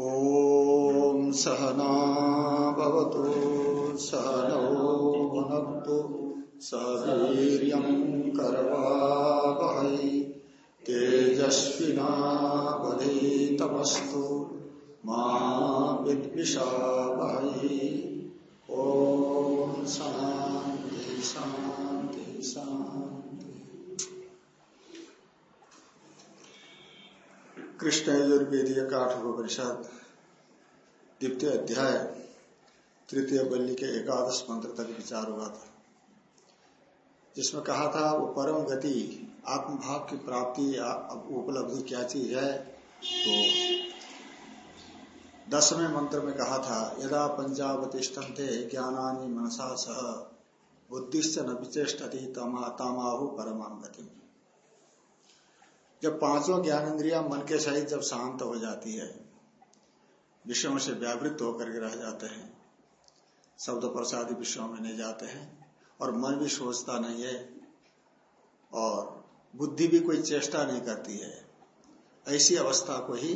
ॐ सहनावतु सहनौ भुनक्तु सवीर्यं करवावहै। तेजस्विनावधीतमस्तु मा विद्विषावहै। ॐ शान्ति शान्ति शान्ति। कृष्ण यजुर्वेदीय काठोपनिषद द्वितीय अध्याय, तृतीय बल्ली के एकादश मंत्र तक विचार हुआ था। जिसमें कहा था, वो परम गति, आत्मभाव की प्राप्ति उपलब्धि क्या चीज़ है? तो दसवें मंत्र में कहा था, यदा पंचावतिष्ठम थे ज्ञानानी मनसा सह, बुद्धिश्च न विचेषति तमाहु परमाम गति जब पाँचों ज्ञान इंद्रिया मन के सहित जब शांत हो जाती है, विषयों से व्यावृत होकर के रह जाते हैं, शब्द प्रसाद विषयों में नहीं जाते हैं, और मन भी सोचता नहीं है, और बुद्धि भी कोई चेष्टा नहीं करती है, ऐसी अवस्था को ही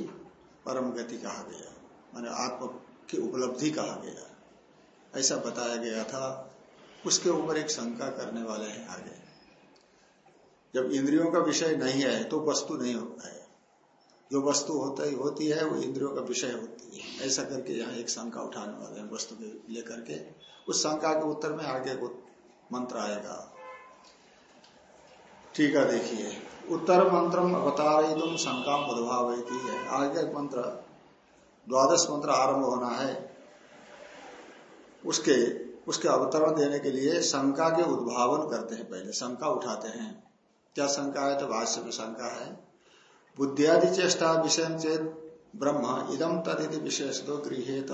परम गति कहा गया माने आत्म की उपलब्धि कहा गया ऐसा बताया गया था, उसके ऊपर एक शंका करने वाले हैं आगे। जब इंद्रियों का विषय नहीं है तो वस्तु नहीं होता है। जो वस्तु होता ही होती है, वो इंद्रियों का विषय होती है। ऐसा करके यहाँ एक शंका उठाने वाले हैं वस्तु के लेकर के। उस शंका के उत्तर में आगे मंत्र आएगा। ठीक है, देखिए। उत्तर मंत्र अवतार तुम शंका उद्भाव है। आगे मंत्र, द्वादश मंत्र आरंभ होना है। उसके उसके अवतरण देने के लिए शंका के उद्भावन करते हैं पहले। शंका उठाते हैं। क्या शंका है तो भाष्य में शंका है। बुद्धियादि चेष्टा विषय चेत ब्रह्म इदम तदिति विशेष तो गृहित।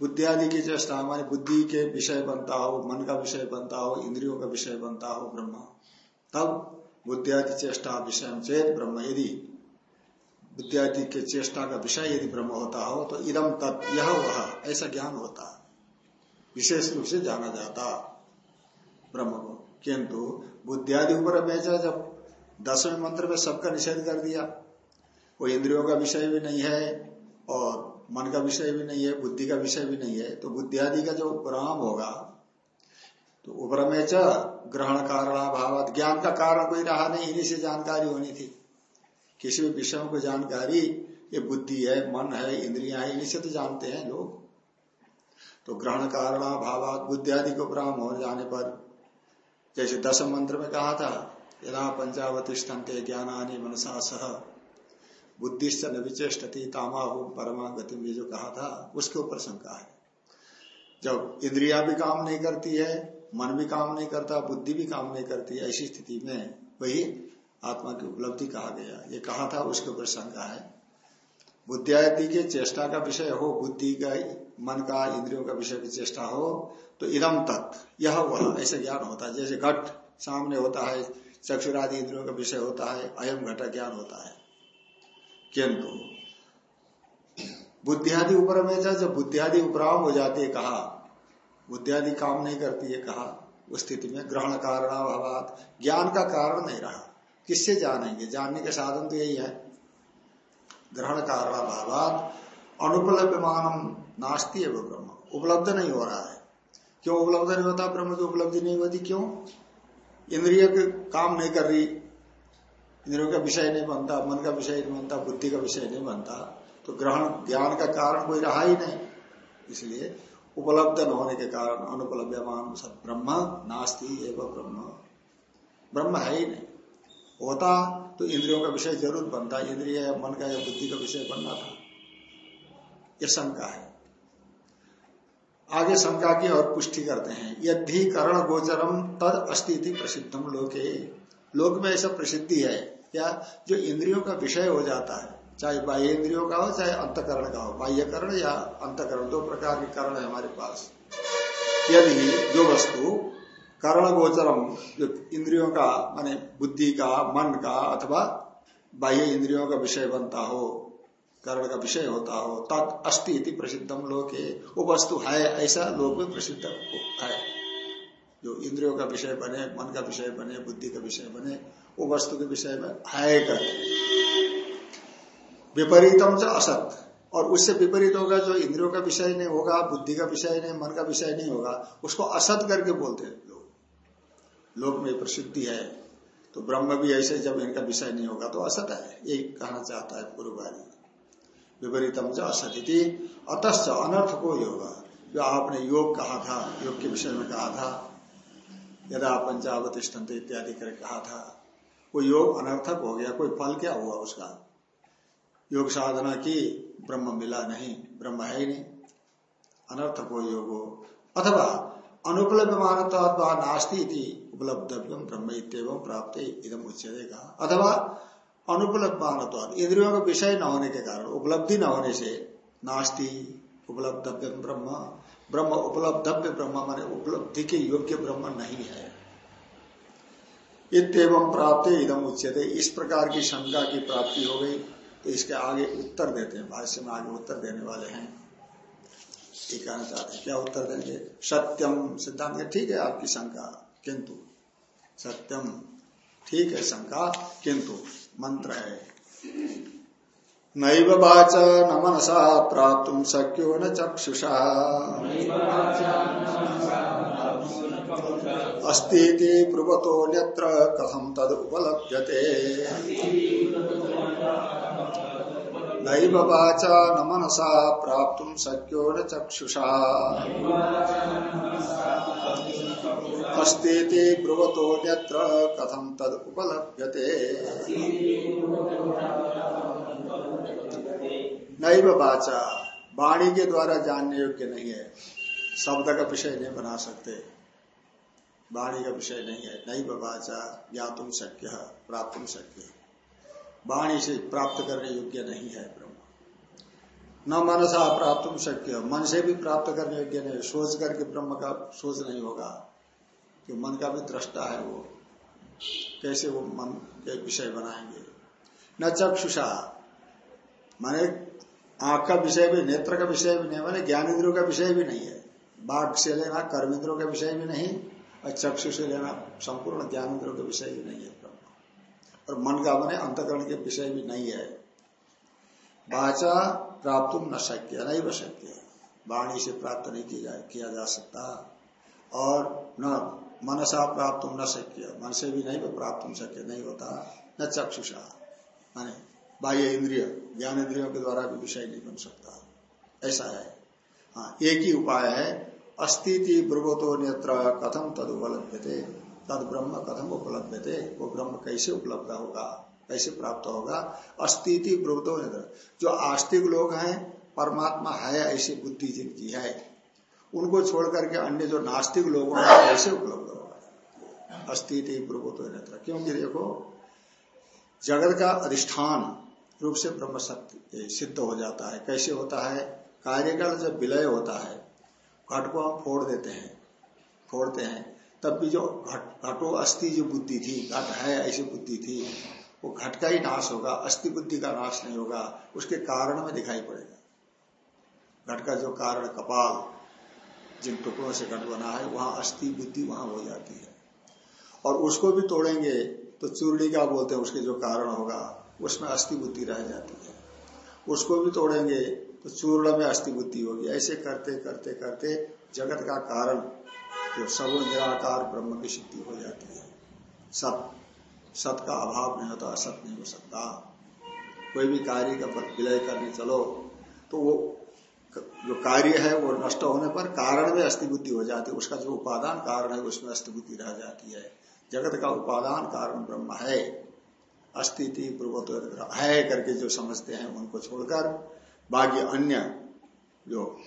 बुद्धियादि की चेष्टा हमारी बुद्धि के विषय बनता हो, मन का विषय बनता हो, इंद्रियों का विषय बनता हो ब्रह्म। तब बुद्धियादि चेष्टा विषय चेत ब्रह्म। यदि बुद्धियादि के चेष्टा का विषय यदि ब्रह्म होता हो तो इदम तत् यह वह ऐसा ज्ञान होता। विशेष रूप से जाना जाता ब्रह्म को। किंतु बुद्धियादि ऊपर बेचा जब दसवें मंत्र में सबका निषेध कर दिया वो इंद्रियों का विषय भी नहीं है और मन का विषय भी नहीं है, बुद्धि का विषय भी नहीं है तो बुद्धियादि का जो उपराम होगा तो उपरमेच ग्रहण कारणाभाव ज्ञान का कारण कोई रहा नहीं, इन्हीं से जानकारी होनी थी। किसी भी विषय को जानकारी, ये बुद्धि है, मन है, इंद्रिया है, इन्हीं से तो जानते हैं लोग। तो ग्रहण कारणाभाव बुद्धियादि को उपराम हो जाने पर जैसे दसम मंत्र में कहा था, यदा पंचावतिष्ठन्ते ज्ञानानि मनसा सह। बुद्धिश्च न विचेषती तामाहु परमा गति ये जो कहा था, उसके ऊपर शंका है। जब इंद्रिया भी काम नहीं करती है, मन भी काम नहीं करता, बुद्धि भी काम नहीं करती ऐसी स्थिति में वही आत्मा की उपलब्धि कहा गया। ये कहा था, उसके ऊपर शंका है। बुद्धियादि के चेष्टा का विषय हो, बुद्धि का मन का, इंद्रियों का विषय की चेष्टा हो तो इदम तत्, यह वह, ऐसे ज्ञान होता है। जैसे घट सामने होता है, चक्षुरादि इंद्रियों का विषय होता है, अयम घटा ज्ञान होता है। किंतु, बुद्धियादि ऊपर में जब बुद्धियादि उपराम हो जाती है, कहा, बुद्धियादि काम नहीं करती है, कहा, उस स्थिति में ग्रहण कारण ज्ञान का कारण नहीं रहा। किससे जानेंगे? जानने के साधन तो यही है। ग्रहण कारण अभावात अनुपलभ्यमान नास्ती है ब्रह्म। उपलब्ध नहीं हो रहा है। क्यों उपलब्ध नहीं होता? ब्रह्म की उपलब्धि नहीं होती क्यों? इंद्रिय काम नहीं कर रही। इंद्रियों का विषय नहीं बनता, मन का विषय नहीं बनता, बुद्धि का विषय नहीं बनता। तो ग्रहण, ज्ञान का कारण कोई रहा ही नहीं। इसलिए उपलब्ध न होने के कारण अनुपलभ्यमान सब ब्रह्म नास्ती एवं ब्रह्म। ब्रह्म है ही नहीं। होता तो इंद्रियों का विषय ज़रूर बनता। इंद्रिय मन का या बुद्धि का विषय बनना था। यह शंका है। आगे शंका की और पुष्टि करते हैं। यदि कर्ण गोचरम तद अस्थिति प्रसिद्धम लोके। लोक में ऐसा प्रसिद्धि है, क्या? जो इंद्रियों का विषय हो जाता है, चाहे बाह्य इंद्रियों का हो, चाहे अंतकरण का हो। बाह्य करण या अंतकरण, दो प्रकार के करण है हमारे पास। यदि जो वस्तु कर्ण गोचरम, जो इंद्रियों का, माने बुद्धि का, मन का, अथवा बाह्य इंद्रियों का विषय बनता हो कर्ण का विषय होता हो, तत् अस्थि इति प्रसिद्धम लोक। वो वस्तु है, ऐसा लोक में प्रसिद्ध है। जो इंद्रियों का विषय बने, मन का विषय बने, बुद्धि का विषय बने, वो वस्तु के विषय में है कर विपरीतम च असत। और उससे विपरीत होगा जो इंद्रियों का विषय नहीं होगा, बुद्धि का विषय नहीं, मन का विषय नहीं होगा, उसको असत करके बोलते हैं लोग। लोक में प्रसिद्धि है। तो ब्रह्म भी ऐसे जब इनका विषय नहीं होगा तो असत है। यही कहना चाहता है पूर्वारी विपरीतम च असतिथि अतश्च अनर्थ को योग। जो आपने योग कहा था, योग के विषय में कहा था, यदा पंचावतिष्ठन्त इत्यादि कर कहा था, वो योग अनर्थक हो गया, कोई फल क्या हुआ उसका? योग साधना की ब्रह्म मिला नहीं, ब्रह्म है ही नहीं। अनर्थक हो योग। अथवा अनुपलब्ध मानता नास्ती थी उपलब्धव्यम ब्रह्म इतम प्राप्त इदम उच्चते कहा। अथवा अनुपलब्ध मानत्व इंद्रियों का विषय न होने के कारण, उपलब्धि न होने से नास्ती उपलब्धव्यम ब्रह्म। ब्रह्म उपलब्धव्य ब्रह्म माने उपलब्धि के योग्य ब्रह्म नहीं है। इतम प्राप्त इदम उच्चते इस प्रकार की शंका की प्राप्ति हो गई तो इसके आगे उत्तर देते हैं। भाष्य में आगे उत्तर देने वाले हैं। ये कहना चाहते हैं, क्या उत्तर देंगे? सत्यम सिद्धांत ठीक है, आपकी शंका, किंतु। सत्यम ठीक है, शंका, किंतु। मंत्र है। नैव वाच न मनसा प्राप्त शक्यो न चक्षुषा। अस्ती ब्रुवतो न्यत्र कथम तद उपलभ्यते नैव न मनसा प्राप्त शक्यो न चक्षुषा। अस्ती ब्रुवतो कथम तद उपलभ्यते नैव वाचा वाणी के द्वारा जानने योग्य नहीं है। शब्द का विषय नहीं बना सकते। वाणी का विषय नहीं है। नैव वाचा ज्ञातुम शक्य, प्राप्त शक्य। वाणी से प्राप्त करने योग्य नहीं है ब्रह्म। न मनसा प्राप्त शक्य मन से भी प्राप्त करने योग्य नहीं सोच करके ब्रह्म का सोच नहीं होगा, कि मन का भी दृष्टा है वो। कैसे वो मन के विषय बनाएँगे? न चक्षुषा। माने आँख का विषय भी, नेत्र का विषय भी नहीं, माने ज्ञान इंद्रियों का विषय भी नहीं है। बाघ से लेना कर्म इंद्रों का विषय भी नहीं, और चक्षु से लेना, संपूर्ण ज्ञान इंद्रों का विषय भी नहीं है। और मन का बने अंतकरण के विषय भी नहीं है। वाचा प्राप्त न शक्य नहीं व शक्य। वाणी से प्राप्त नहीं किया जा, किया जा सकता। और न मनसा प्राप्त न शक्य मन से भी नहीं प्राप्त शक्य नहीं होता। न चक्षुषा माने बाह्य इंद्रिय ज्ञान इंद्रियों के द्वारा भी विषय नहीं बन सकता। ऐसा है। हाँ एक ही उपाय है। अस्थिति ब्रुवतो नेत्र कथम तद उपलब्ध थे तद ब्रह्म कथम उपलब्ध थे वो ब्रह्म कैसे उपलब्ध होगा? कैसे प्राप्त होगा? अस्तिति नेत्र जो आस्तिक लोग हैं, परमात्मा है ऐसी बुद्धि जिनकी है। उनको छोड़ करके अन्य जो नास्तिक लोग हैं कैसे उपलब्ध होगा? अस्तिति ब्रुवतो नेत्र क्योंकि देखो, जगत का अधिष्ठान रूप से ब्रह्म सत्य सिद्ध हो जाता है। कैसे होता है? कार्यकाल जब विलय होता है, घट को हम फोड़ देते हैं। फोड़ते हैं। तब भी जो घट, घटो अस्थि जो बुद्धि थी, घट है ऐसी बुद्धि थी, वो घट का ही नाश होगा, अस्थि बुद्धि का नाश नहीं होगा, उसके कारण में दिखाई पड़ेगा। घट का जो कारण, कपाल, जिन टुकड़ों से घट बना है, वहाँ अस्थि बुद्धि वहाँ हो जाती है। और उसको भी तोड़ेंगे तो चूर्णी का बोलते हैं, उसके जो कारण होगा, उसमें अस्थि बुद्धि रह जाती है। उसको भी तोड़ेंगे तो चूर्ण में अस्थि बुद्धि होगी। ऐसे करते करते करते जगत का कारण जो सगुण निराकार ब्रह्म की सिद्धि हो जाती है। सत सत का अभाव नहीं होता, असत नहीं हो सकता। कोई भी कार्य का विलय करने चलो तो वो जो कार्य है वो नष्ट होने पर कारण में अस्थिबुद्धि हो जाती है। उसका जो उपादान कारण है, उसमें अस्थिबुद्धि रह जाती है। जगत का उपादान कारण ब्रह्म है। अस्थिति पूर्वत्व है करके जो समझते हैं, उनको छोड़कर बाकी अन्य जो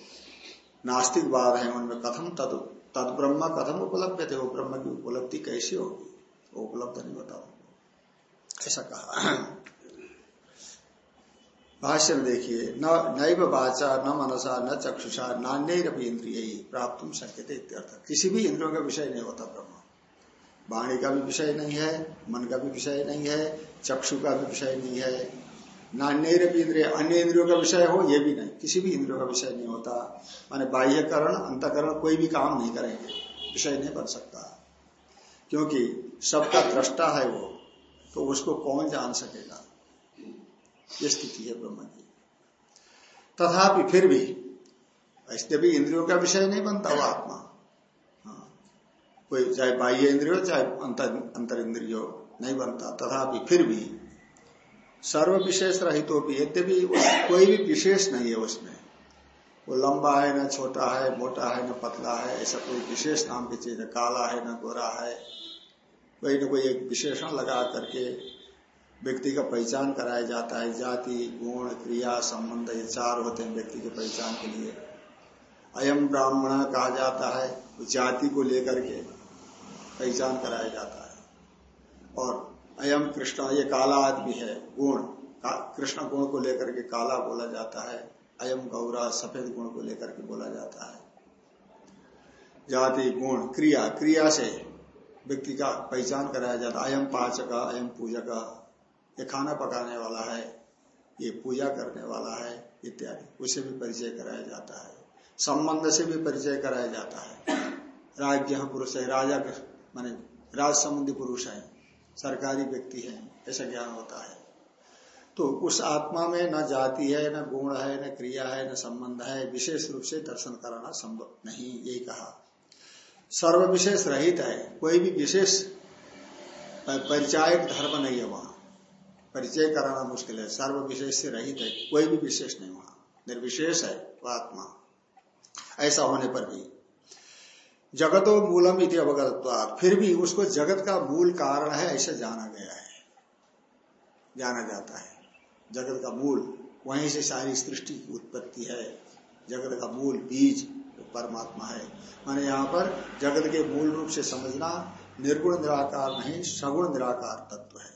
नास्तिकवाद है, उनमें कथम तद तद ब्रह्म कथम उपलब्ध थे, वो ब्रह्म की उपलब्धि कैसी होगी? वो उपलब्ध नहीं बताओ। ऐसा कहा। भाष्य में देखिए, न, नैव बाचा न मनसा, न चक्षुषा नान्य इंद्रिय प्राप्त शक्य थे किसी भी इंद्रियों का विषय नहीं होता ब्रह्म। वाणी का भी विषय नहीं है, मन का भी विषय नहीं है, चक्षु का भी विषय नहीं है नान्य इंद्रिय, अन्य इंद्रियों का विषय हो, ये भी नहीं। किसी भी इंद्रियों का विषय नहीं होता। माने बाह्यकरण, अंतकरण कोई भी काम नहीं करेंगे। विषय नहीं बन सकता। क्योंकि सबका दृष्टा है वो तो उसको कौन जान सकेगा? ये स्थिति है ब्रह्म की। तथापि फिर भी, ऐसे भी इंद्रियों का विषय नहीं बनता वो आत्मा। हाँ। कोई चाहे बाह्य इंद्रियो, चाहे अंतर अंतर इंद्रियो नहीं बनता। तथापि फिर भी सर्व विशेष रहित तो भी यद्यपि कोई भी विशेष नहीं है उसमें। वो लंबा है, न छोटा है, मोटा है, न पतला है, ऐसा कोई विशेष नाम की चीज़ काला है, न गोरा है। कोई न कोई एक विशेषण लगा करके व्यक्ति का पहचान कराया जाता है, जाति, गुण, क्रिया, संबंध, ये चार होते हैं व्यक्ति के पहचान के लिए। अयम ब्राह्मण कहा जाता है, जाति को लेकर के पहचान कराया जाता है। और अयम कृष्ण, ये काला आदमी है, गुण। कृष्ण गुण को लेकर के काला बोला जाता है, अयम गौरा, सफ़ेद गुण को लेकर के बोला जाता है। जाति, गुण, क्रिया क्रिया से व्यक्ति का पहचान कराया जाता है। अयम पाचक, अयम पूजक, ये खाना पकाने वाला है, ये पूजा करने वाला है, इत्यादि। उसे भी परिचय कराया जाता है। संबंध से भी परिचय कराया जाता है। राज्य पुरुष है, राजा माने राज संबंधी पुरुष है। सरकारी व्यक्ति है, ऐसा ज्ञान होता है। तो उस आत्मा में न जाति है, न गुण है, न क्रिया है, न संबंध है, विशेष रूप से दर्शन कराना संभव नहीं, यही कहा। सर्व विशेष रहित है, कोई भी विशेष परिचायक धर्म नहीं है वहाँ। परिचय कराना मुश्किल है सर्व विशेष से रहित है, कोई भी विशेष नहीं वहाँ। निर्विशेष है वह आत्मा। ऐसा होने पर भी जगतो मूलम इति अवगत फिर भी उसको जगत का मूल कारण है, ऐसे जाना गया है। जाना जाता है। जगत का मूल, वहीं से सारी सृष्टि की उत्पत्ति है। जगत का मूल बीज परमात्मा है। माने यहाँ पर जगत के मूल रूप से समझना निर्गुण निराकार नहीं, सगुण निराकार तत्व है।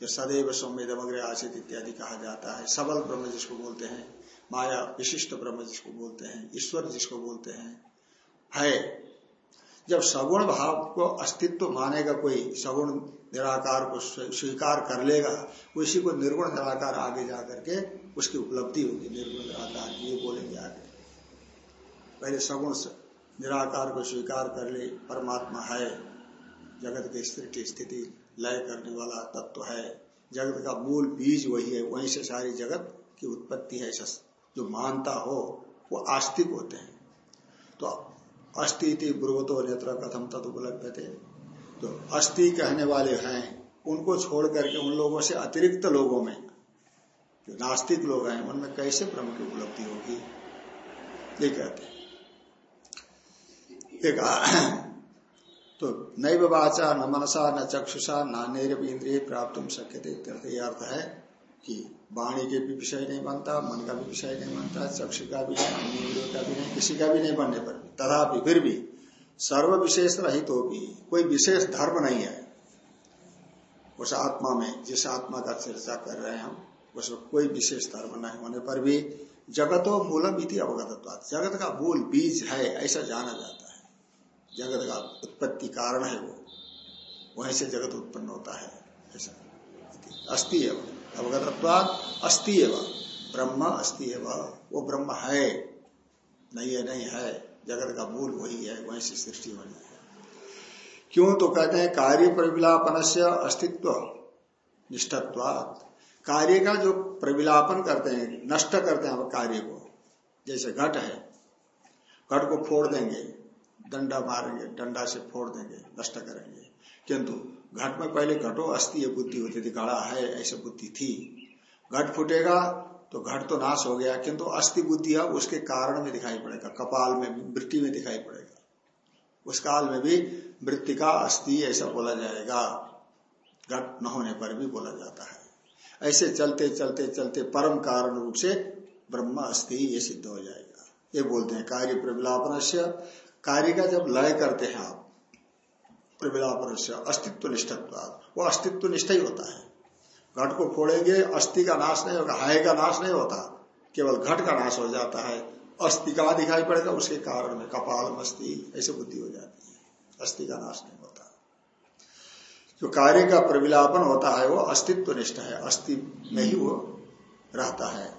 जो सदैव सौम्यदमग्र आशित इत्यादि कहा जाता है। सबल ब्रह्म जिसको बोलते हैं, माया विशिष्ट ब्रह्म जिसको बोलते हैं, ईश्वर जिसको बोलते हैं है। जब सगुण भाव को अस्तित्व मानेगा कोई, सगुण निराकार को स्वीकार कर लेगा, उसी को निर्गुण निराकार आगे जा करके उसकी उपलब्धि होगी, निर्गुण निराकार, ये बोलेंगे आगे। पहले सगुण निराकार को स्वीकार कर ले, परमात्मा है। जगत की सृष्टि स्थिति लय करने वाला तत्व है। जगत का मूल बीज वही है, वहीं से सारी जगत की उत्पत्ति है। जो मानता हो, वो आस्तिक होते हैं। तो अस्ति ब्रुवतो नेत्र कथम उपलब्ध थे तो अस्थि कहने वाले हैं, उनको छोड़ करके उन लोगों से अतिरिक्त लोगों में, जो नास्तिक लोग हैं, उनमें कैसे ब्रह्म की उपलब्धि होगी? ये कहते हैं। तो नैव वाचा न मनसा न चक्षुषा न नैरव इंद्रिय प्राप्त शक्य थे अर्थ है कि वाणी के भी विषय नहीं बनता, मन का भी विषय नहीं बनता, चक्षु का भी नहीं का भी नहीं, किसी का भी नहीं बनने पर। तथापि फिर भी सर्व विशेष रहित तो भी कोई विशेष धर्म नहीं है। उस आत्मा में, जिस आत्मा का चर्चा कर रहे हैं हम, उसमें कोई विशेष धर्म नहीं होने पर भी जगतो मूलम इति अवगत जगत का मूल बीज है, ऐसा जाना जाता है। जगत का उत्पत्ति कारण है वो। वहीं से जगत उत्पन्न होता है। ऐसा। अस्थि एवं। अवगतत्वाद अस्थि एवं। ब्रह्म अस्थि एवं। वो ब्रह्म है। नहीं है नहीं है। जगत का मूल वही है, वहीं से सृष्टि बनी है। क्यों? तो कहते हैं, कार्य प्रविलापन से अस्तित्व निष्ठत्वाद कार्य का जो प्रविलापन करते हैं, नष्ट करते हैं कार्य को, जैसे घट है, घट को फोड़ देंगे, डंडा मारेंगे, डंडा से फोड़ देंगे, नष्ट करेंगे। किंतु घट में पहले घटो अस्थि बुद्धि होती थी, गाढ़ा है, ऐसे बुद्धि थी। घट फूटेगा तो घट तो नाश हो गया, किंतु अस्थि बुद्धि है उसके कारण में दिखाई पड़ेगा, कपाल में वृत्ति में दिखाई पड़ेगा। उस काल में भी वृत्ति का अस्थि ऐसा बोला जाएगा, घट न होने पर भी बोला जाता है। ऐसे चलते चलते चलते परम कारण रूप से ब्रह्म अस्थि ये सिद्ध हो जाएगा। ये बोलते हैं कार्य प्रविलापन कार्य का जब लय करते हैं आप प्रविलापन अस्तित्व निष्ठत्व वो अस्तित्व निष्ठा ही होता है। घट को फोड़ेंगे, अस्थि का नाश नहीं होगा, हाय का नाश नहीं होता, केवल घट का नाश हो जाता है। अस्थि का दिखाई पड़ेगा? उसके कारण में कपाल, मस्ती, ऐसे बुद्धि हो जाती है। अस्थि का नाश नहीं होता। जो कार्य का प्रविलापन होता है, वो अस्तित्व निष्ठ है, अस्थि में ही वो रहता है।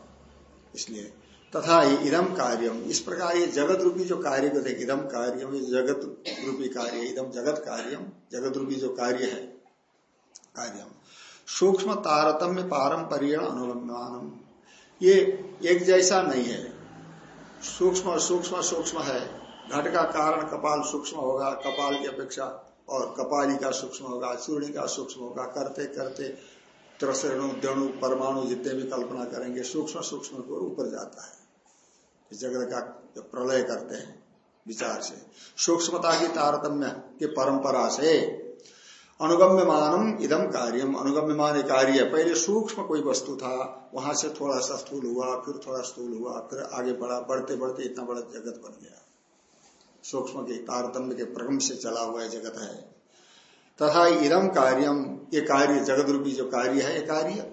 इसलिए तथा ही इदम कार्यम इस प्रकार ये जगत रूपी जो कार्य को देख इदम कार्यम ये जगत रूपी कार्य इदम जगत कार्यम जगत रूपी जो कार्य है कार्यम सूक्ष्म तारतम्य पारंपरिय अनुलंबानम ये एक जैसा नहीं है। सूक्ष्म सूक्ष्म सूक्ष्म है। घट का कारण कपाल सूक्ष्म होगा, कपाल की अपेक्षा और कपाली का सूक्ष्म होगा चूर्णी का सूक्ष्म होगा। करते करते त्रसणु दणु, परमाणु जितने भी कल्पना करेंगे, सूक्ष्म सूक्ष्म को ऊपर जाता है। जगत का प्रलय करते हैं, विचार से। सूक्ष्मता की तारतम्य की परंपरा से अनुगम्य मानम इदम कार्यम। अनुगम्य मान कार्य। पहले सूक्ष्म कोई वस्तु था, वहाँ से थोड़ा सा स्थूल हुआ, फिर थोड़ा स्थूल हुआ, फिर आगे बढ़ा, बढ़ते बढ़ते इतना बड़ा जगत बन गया। सूक्ष्म के तारतम्य के प्रगम से चला हुआ जगत है। तथा इदम कार्यम, ये कार्य जगत रूपी जो कार्य है, ये कार्य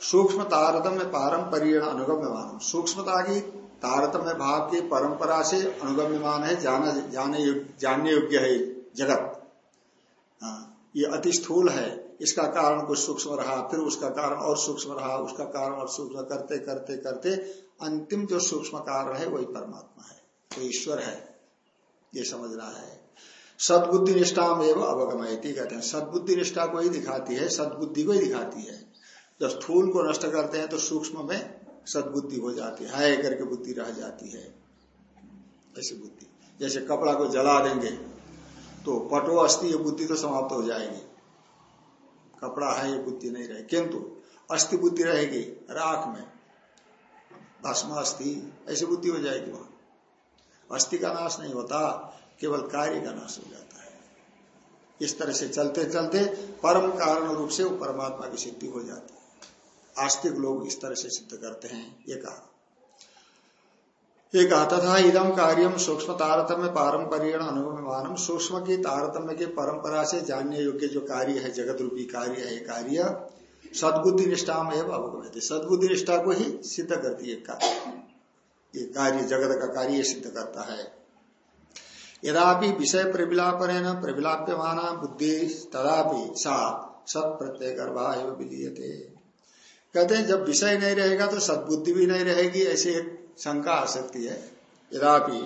सूक्ष्म तारतम्य पारंपरिय अनुगम्य मानम सूक्ष्मता की तारतम्य भाव की परंपरा से अनुगम्य मान है, जाना, जाने जानने योग्य है जगत। ये अति स्थूल है, इसका कारण कुछ सूक्ष्म रहा, फिर उसका कारण और सूक्ष्म रहा, उसका कारण और सूक्ष्म करते करते करते, अंतिम जो सूक्ष्म कारण है, वही परमात्मा है वो ईश्वर है, ये समझना है। सदबुद्धि निष्ठा में एवं अवगमयती कहते हैं। सदबुद्धि निष्ठा को ही दिखाती है, सदबुद्धि को ही दिखाती है। जब स्थूल को नष्ट करते हैं तो सूक्ष्म में सदबुद्धि हो जाती है, हाय करके बुद्धि रह जाती है, ऐसी बुद्धि। जैसे कपड़ा को जला देंगे तो पटो अस्थि, ये बुद्धि तो समाप्त हो जाएगी। कपड़ा है, ये बुद्धि नहीं रहेगी किंतु अस्थि बुद्धि रहेगी, राख में। भस्म अस्थि, ऐसी बुद्धि हो जाएगी वहाँ। अस्थि का नाश नहीं होता, केवल कार्य का नाश हो जाता है। इस तरह से चलते चलते परम कारण रूप से वो परमात्मा की सिद्धि हो जाती है। आस्तिक लोग इस तरह से सिद्ध करते हैं, ये कहा। एक तथा इदम कार्यम सूक्ष्म तारतम्य पारंपरिक अनुमान सूक्ष्म की तारतम्य की परंपरा से जानने योग्य जो कार्य है जगत रूपी कार्य है कार्य सदबुद्धि निष्ठा में अवगत सदबुद्धि निष्ठा को ही सिद्ध करती है कार्य। ये कार्य जगत का कार्य सिद्ध करता है। यदापि विषय प्रविलापन प्रविलाप्यमाना बुद्धि तदापि सा सत प्रत्यय गर्भा एवं कहते हैं, जब विषय नहीं रहेगा तो सदबुद्धि भी नहीं रहेगी, ऐसे एक शंका आ सकती है। यदापि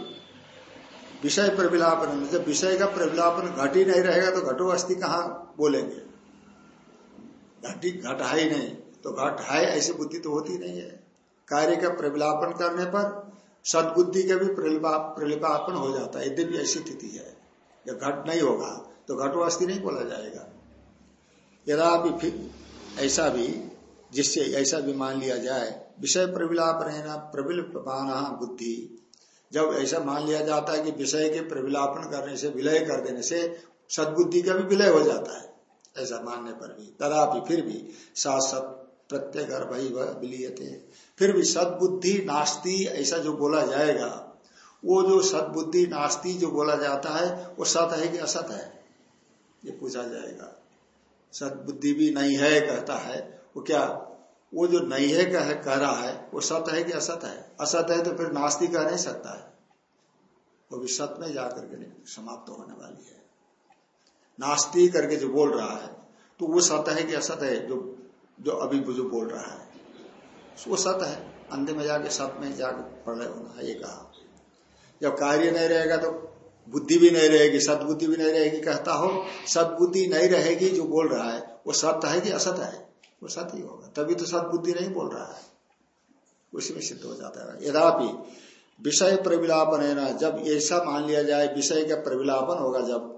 विषय प्रविलापन जब विषय का प्रविलापन घट ही नहीं रहेगा तो घटो अस्थि कहा बोलेंगे? घटी घट है ही नहीं। तो घट है ऐसी बुद्धि तो होती नहीं है। कार्य का प्रविलापन करने पर सदबुद्धि का भी प्रलिपापन हो जाता है। यद्यपि ऐसी स्थिति है। जब घट नहीं होगा तो घटो अस्थि नहीं बोला जाएगा। यदापि फिर ऐसा भी, जिससे ऐसा भी मान लिया जाए विषय प्रविलापन प्रविलपान बुद्धि। जब ऐसा मान लिया जाता है कि विषय के प्रविलापन करने से, विलय कर देने से सदबुद्धि का भी विलय हो जाता है। ऐसा मानने पर भी, तदापि फिर भी सात सत प्रत्येक फिर भी सदबुद्धि नास्ती ऐसा जो बोला जाएगा, वो जो सदबुद्धि नास्ती जो बोला जाता है, वो सत है कि असत है? ये पूछा जाएगा। सदबुद्धि भी नहीं है, कहता है, वो क्या वो जो नहीं है कह, कह रहा है वो सत है कि असत है? असत है तो फिर नास्ती कह नहीं सकता है। वो भी सत में जाकर के समाप्त तो होने वाली है। नास्ती करके जो बोल रहा है तो वो सत है कि असत है जो जो अभी जो बोल रहा है। वो सत है। अंधे में जाके सत में जाकर प्रलय होना है ये कहा। जब कार्य नहीं रहेगा तो बुद्धि भी नहीं रहेगी सदबुद्धि भी नहीं रहेगी कहता हो सदबुद्धि नहीं रहेगी जो बोल रहा है वो सत्य है कि असत है? वो सत्य होगा। तभी तो सदबुद्धि नहीं बोल रहा है। उसी में सिद्ध हो जाता है। यदापि विषय प्रविलापन है ना, जब ऐसा मान लिया जाए, विषय का प्रविलापन होगा जब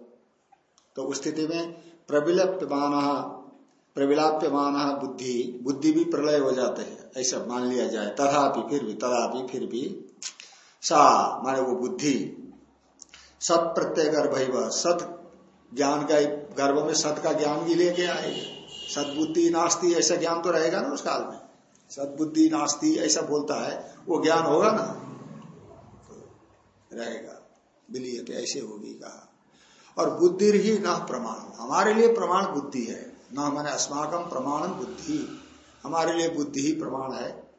तो उस स्थिति में प्रविलप्यमान, प्रविलाप्यमान बुद्धि बुद्धि भी प्रलय हो जाते हैं, ऐसा मान लिया जाए। तथापि फिर भी, तथापि फिर भी सा, माने वो बुद्धि सत प्रत्यय गर्भ सत ज्ञान का, गर्भ में सत का ज्ञान भी लेके आएगी सदबुद्धि नास्ती ऐसा ज्ञान तो रहेगा ना उस काल में। सदबुद्धि नास्ती ऐसा बोलता है, वो ज्ञान होगा ना? तो रहेगा बिलियत ऐसे होगी कहा। और बुद्धि ही न प्रमाण। हमारे लिए प्रमाण बुद्धि है। न मैंने अस्माकम प्रमाण बुद्धि। हमारे लिए बुद्धि ही प्रमाण है।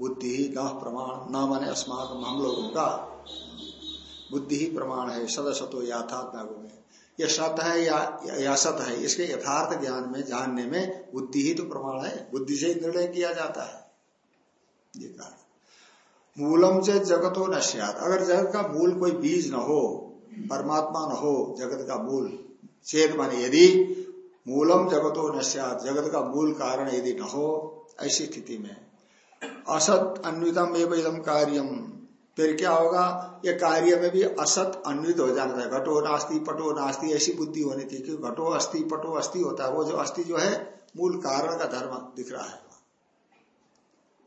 बुद्धि ही न प्रमाण। न मैंने अस्माकम हम लोगों का। बुद्धि ही प्रमाण है। सदसतो याथात्मा में ये सत है या, या सत है। इसके यथार्थ ज्ञान में जानने में बुद्धि ही तो प्रमाण है। बुद्धि से ही निर्णय किया जाता है। ये मूलम से जगतो न अगर जगत का मूल कोई बीज न हो परमात्मा न हो जगत का मूल चेत माने यदि मूलम जगतो न जगत का मूल कारण यदि न हो ऐसी स्थिति में असत अन्वितम एवं कार्यम। फिर क्या होगा? ये कार्य में भी असत अन्वित हो जाना है। घटो नास्ती, पटो नास्ती, ऐसी बुद्धि होनी थी कि घटो अस्थि पटो अस्थि होता है। वो जो अस्थि जो है, मूल कारण का धर्म दिख रहा है।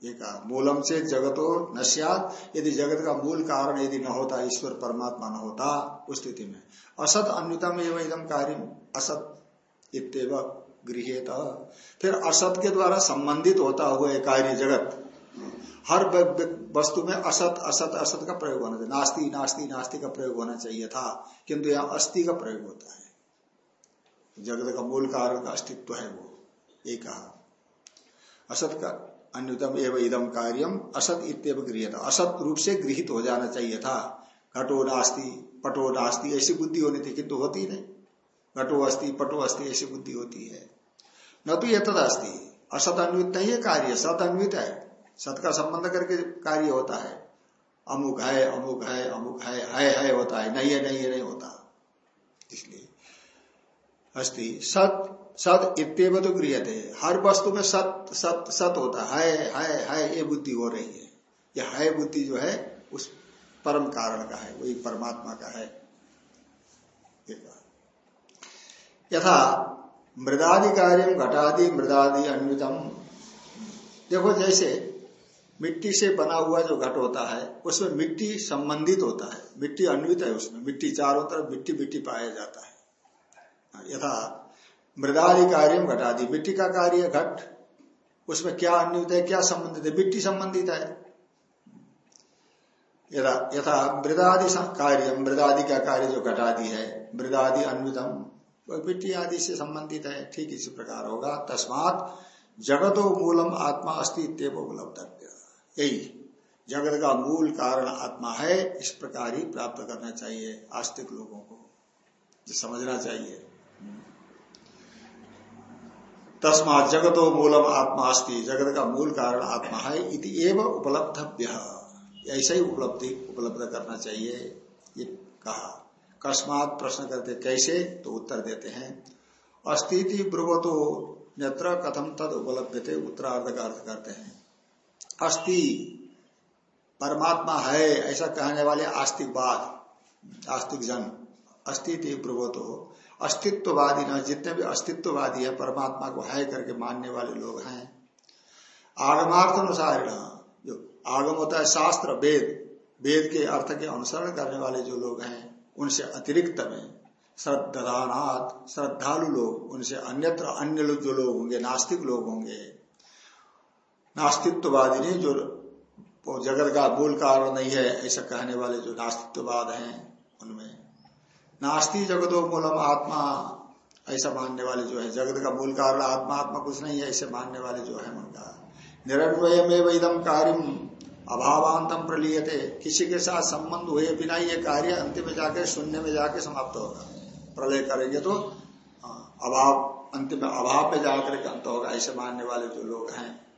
ये कहा, मूलम से जगतो नश्यात यदि जगत का मूल कारण यदि न होता, ईश्वर परमात्मा न होता, उस स्थिति में। असत अन्वितम एवं एकदम कार्य, असत इतव गृहित। फिर असत के द्वारा संबंधित होता हुआ कार्य जगत हर वस्तु में असत असत असत का प्रयोग होना चाहिए। नास्ती नास्ती नास्ती का प्रयोग होना चाहिए था, किंतु यहाँ अस्थि का प्रयोग होता है। जगत का मूल कारण का अस्तित्व है वो, ये कहा। असत का अन्यतम एवं इदम कार्यम असत इतव गृहित असत रूप से गृहित हो जाना चाहिए था। घटो नास्ती, पटो नास्ती, ऐसी बुद्धि होनी थी, किंतु होती नहीं। घटो अस्थि पटो अस्थि ऐसी बुद्धि होती है। न तो यह तद अस्थि असत अन्वित नहीं है कार्य, सत अन्वित है। सत का संबंध करके कार्य होता है। अमुक है अमुक है अमुक है है है होता है। नहीं है नहीं है, नहीं होता। इसलिए अस्थि सत सत इतव तो गृह थे हर वस्तु में सत सत सत होता है है है, ये बुद्धि हो रही है। यह है बुद्धि जो है, उस परम कारण का है, वही परमात्मा का है। यथा मृदादि कार्य घटादि मृदादि अन्वितम। देखो जैसे मिट्टी से बना हुआ जो घट होता है, उसमें मिट्टी संबंधित होता है। मिट्टी अन्वित है उसमें। मिट्टी चारों तरफ़ मिट्टी मिट्टी पाया जाता है। यथा मृदादि कार्य घटादि। मिट्टी का कार्य घट, उसमें क्या अन्वित है, क्या संबंधित है? मिट्टी संबंधित है। यथा यथा मृदादि कार्य मृदादि का कार्य जो घटादि है मृदादि अन्वितम मिट्टी आदि से संबंधित है। ठीक इसी प्रकार होगा। तस्मात जगतो मूलम आत्मा अस्तित्व उपलब्ध यही। जगत का मूल कारण आत्मा है, इस प्रकार ही प्राप्त करना चाहिए आस्तिक लोगों को, जो समझना चाहिए। तस्मात जगतो मूलम आत्मा अस्ति, जगत का मूल कारण आत्मा है, इति एवं उपलब्धव्य। ऐसा ही उपलब्धि उपलब्ध करना चाहिए, ये कहा। कस्मात प्रश्न करते, कैसे? तो उत्तर देते हैं अस्थिति ब्रुवतो नेत्र कथम तद उपलब्ध थे उत्तरार्ध का अर्थ करते हैं। अस्थि, परमात्मा है, ऐसा कहने वाले आस्तिकवाद आस्तिक जन अस्तित्व प्रभुत हो। अस्तित्ववादी न, जितने भी अस्तित्ववादी है, परमात्मा को है करके मानने वाले लोग हैं। आगमार्थ अनुसार जो आगम होता है शास्त्र, वेद वेद के अर्थ के अनुसरण करने वाले जो लोग हैं, उनसे अतिरिक्त में श्रद्धानाथ, श्रद्धालु लोग, उनसे अन्यत्र अन्य लोग, जो लोग होंगे, नास्तिक लोग होंगे नास्तित्ववादी नहीं, जो जगत का मूल कारण नहीं है, ऐसा कहने वाले जो नास्तित्ववाद हैं उनमें। नास्ती जगतो मूलम आत्मा, ऐसा मानने वाले जो है। जगत का मूल कारण आत्मा आत्मा कुछ नहीं है, ऐसे मानने वाले जो है उनका। निरन्वय में वैदम कार्य अभावांतम प्रलियते। किसी के साथ संबंध हुए बिना ये कार्य अंतिम में जाकर शून्य में जाके समाप्त होगा। प्रलय करेंगे तो अभाव, अंतिम अभाव पे जाकर अंत होगा, ऐसे मानने वाले जो लोग हैं।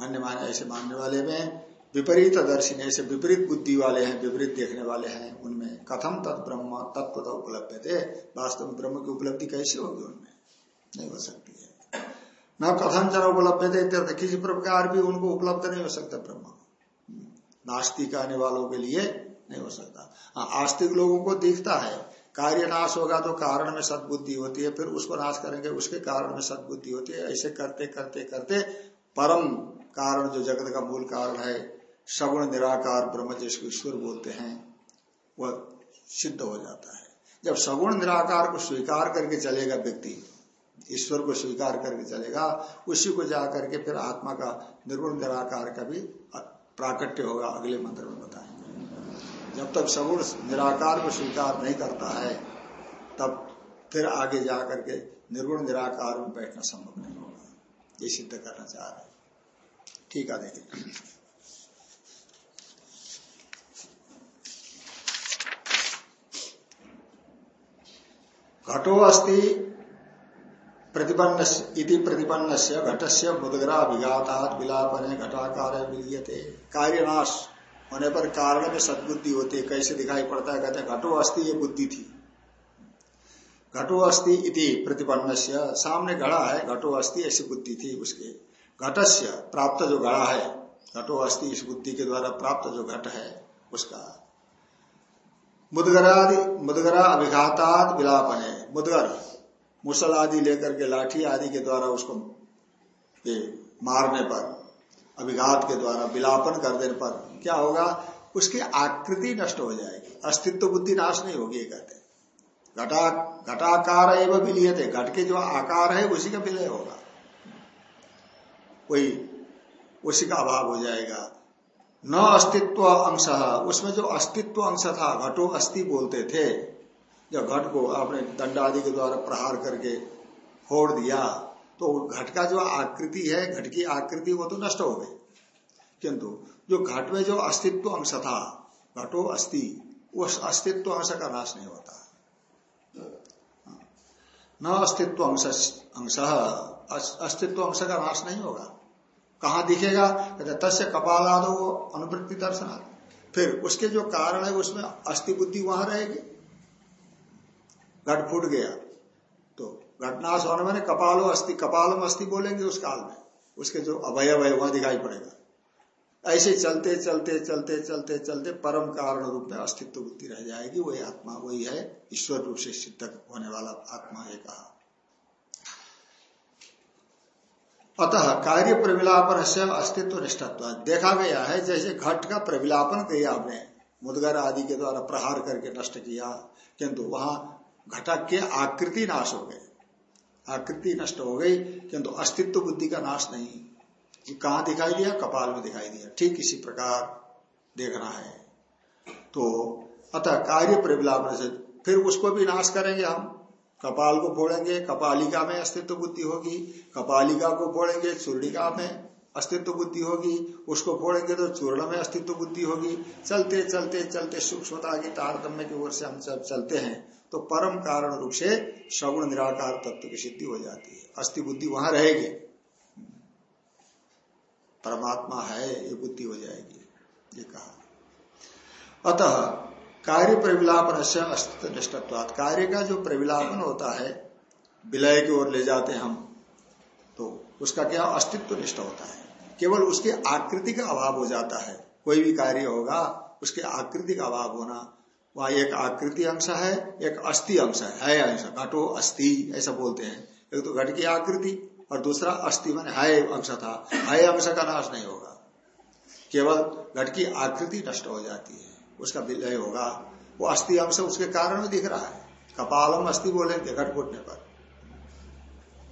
मान्य मान्य ऐसे मानने वाले में विपरीत दर्शन ऐसे विपरीत बुद्धि वाले हैं, विपरीत देखने वाले हैं उनमें। कथम तत् ब्रह्म तत्व उपलब्ध थे वास्तव में ब्रह्म की उपलब्धि कैसे होगी उनमें? नहीं हो सकती है। न कथन चर उपलब्ध थे किसी प्रकार भी उनको उपलब्ध नहीं हो सकता ब्रह्म। नास्तिक आने वालों के लिए नहीं हो सकता। हाँ आस्तिक लोगों को दिखता है। कार्य नाश होगा तो कारण में सदबुद्धि होती है, फिर उसको नाश करेंगे, उसके कारण में सदबुद्धि होती है। ऐसे करते करते करते परम कारण जो जगत का मूल कारण है सगुण निराकार, ब्रह्म जिसको ईश्वर बोलते हैं, वह सिद्ध हो जाता है। जब सगुण निराकार को स्वीकार करके चलेगा व्यक्ति, ईश्वर को स्वीकार करके चलेगा, उसी को जा करके फिर आत्मा का निर्गुण, निराकार का भी प्राकट्य होगा, अगले मंत्र में बताएँगे। जब तक सगुण निराकार को स्वीकार नहीं करता है, तब फिर आगे जा करके निर्गुण, निराकार में बैठना संभव नहीं ये सिद्ध करना चाह रहे ठीक है, देखिए। घटो अस्ति प्रतिपन्न इति प्रतिपन्न से घट से मुदगरा विलापने घटाकार विलीयते। कार्यनाश होने पर कारण में सदबुद्धि होती है, कैसे दिखाई पड़ता है? कहते हैं, घटो अस्थि ये बुद्धि थी। घटो अस्थि इति प्रतिपन्न सामने घड़ा है घटो अस्थि ऐसी बुद्धि थी उसके। घटस्य प्राप्त जो घड़ा है घटो अस्थि इस बुद्धि के द्वारा प्राप्त जो घट है उसका। मुदगरादि, मुदगरा अभिघातात विलापन। है मुदगर मुसल आदि लेकर के लाठी आदि के द्वारा उसको मारने पर, अभिघात के द्वारा विलापन कर देने पर क्या होगा? उसकी आकृति नष्ट हो जाएगी। अस्तित्व बुद्धि नाश नहीं होगी कहते घटा, घटाकार एवं विलीय थे घट के जो आकार है, उसी का विलय होगा। वही, उसी का अभाव हो जाएगा। न अस्तित्व अंश, उसमें जो अस्तित्व अंश था, घटो अस्थि बोलते थे। जब घट को आपने दंड आदि के द्वारा प्रहार करके फोड़ दिया तो घट का जो आकृति है, घट की आकृति वो तो नष्ट हो गई। किंतु जो घट में जो अस्तित्व अंश था, घटो अस्थि उस अस्तित्व अंश का नाश नहीं होता। न अस्तित्व अंश अंश अस्तित्व अंश का नाश नहीं होगा। कहा दिखेगा? कहते तस्य कपालादो अनुवृत्ति दर्शन फिर उसके जो कारण है, उसमें अस्थि बुद्धि वहाँ रहेगी। घट फूट गया। तो घटनाश होने में कपालो अस्थि, कपालम अस्थि बोलेंगे उस काल में। उसके जो अभय है, वहाँ दिखाई पड़ेगा। ऐसे चलते चलते चलते चलते चलते परम कारण रूप में अस्तित्व बुद्धि रह जाएगी। वही आत्मा, वही है। ईश्वर रूप से सिद्ध होने वाला आत्मा है कहा। अतः कार्य प्रविलापन से अस्तित्व निष्ठत्व। देखा गया है, जैसे घट का प्रविलापन किया आपने मुदगर आदि के द्वारा प्रहार करके नष्ट किया, किंतु वहाँ घटक के आकृति नाश हो गए। आकृति नष्ट हो गई, किंतु अस्तित्व बुद्धि का नाश नहीं। कहा दिखाई दिया? कपाल में दिखाई दिया। ठीक इसी प्रकार देखना है। तो अतः कार्य प्रविलापन से फिर उसको भी नाश करेंगे हम। कपाल को फोड़ेंगे, कपालिका में अस्तित्व बुद्धि होगी। कपालिका को फोड़ेंगे, चूर्णिका में अस्तित्व बुद्धि होगी। उसको फोड़ेंगे तो चूर्ण में अस्तित्व बुद्धि होगी। चलते चलते चलते सूक्ष्मता की तारतम्य की ओर से हम सब चलते हैं तो परम कारण रूप से सगुण निराकार तत्व की सिद्धि हो जाती है। अस्थि बुद्धि वहाँ रहेगी। परमात्मा है, ये बुद्धि हो जाएगी, ये कहा। अतः कार्य प्रविलापन से अस्तित्व निष्ठत्वाद कार्य का जो प्रविलापन होता है, विलय की ओर ले जाते हम तो उसका क्या अस्तित्व निष्ठ होता है। केवल उसकी आकृति का अभाव हो जाता है। कोई भी कार्य होगा, उसके आकृति का अभाव होना, वहाँ एक आकृति अंश है, एक अस्थि अंश है अंश, घटो अस्थि, ऐसा बोलते हैं। एक तो घट की आकृति और दूसरा अस्थि मान हाय अंश था। है अंश का नाश नहीं होगा। केवल घट की आकृति नष्ट हो जाती है। उसका विलय होगा। वो अस्थि अंश उसके कारण में दिख रहा है। कपालम अस्थि बोलेंगे घट फूटने पर।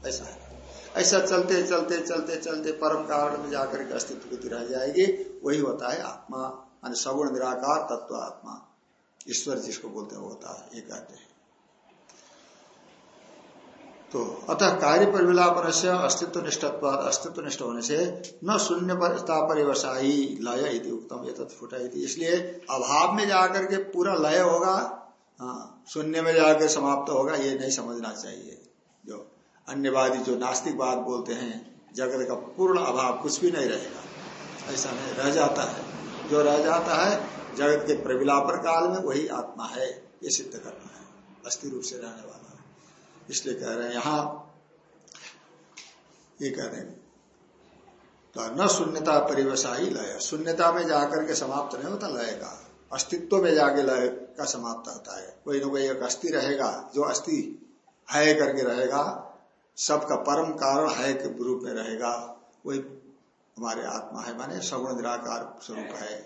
ऐसा है। ऐसा चलते चलते चलते चलते परम कारण में जाकर के अस्तित्व रह जाएगी। वही होता है आत्मा। सगुण निराकार तत्व आत्मा। ईश्वर जिसको बोलते हैं होता है। ये कहते हैं। तो अतः कार्य परिविलापन से अस्तित्व निष्ठत्व अस्तित्व निष्ठ होने से न शून्य परिवसाई लय इति उत्तम ये तत्फुटा इसलिए अभाव में जाकर के पूरा लय होगा हाँ शून्य में जाकर समाप्त होगा, ये नहीं समझना चाहिए। जो अन्यवादी, जो नास्तिकवाद बोलते हैं, जगत का पूर्ण अभाव कुछ भी नहीं रहेगा। ऐसा नहीं, रह जाता है। जो रह जाता है, जगत के प्रविलापन काल में वही आत्मा है, ये सिद्ध करना है। अस्थि रूप से रहने वाला। इसलिए कह रहे हैं, यहाँ ये कह रहे हैं तो न शून्यता परिवसा ही लय। शून्यता में जाकर के समाप्त नहीं होता लय का। अस्तित्व में जाके लय का समाप्त होता है। कोई ना कोई एक अस्थि रहेगा, जो अस्थि है करके रहेगा, सबका परम कारण है के रूप में रहेगा। वही हमारे आत्मा है माने, सगुण निराकार स्वरूप है।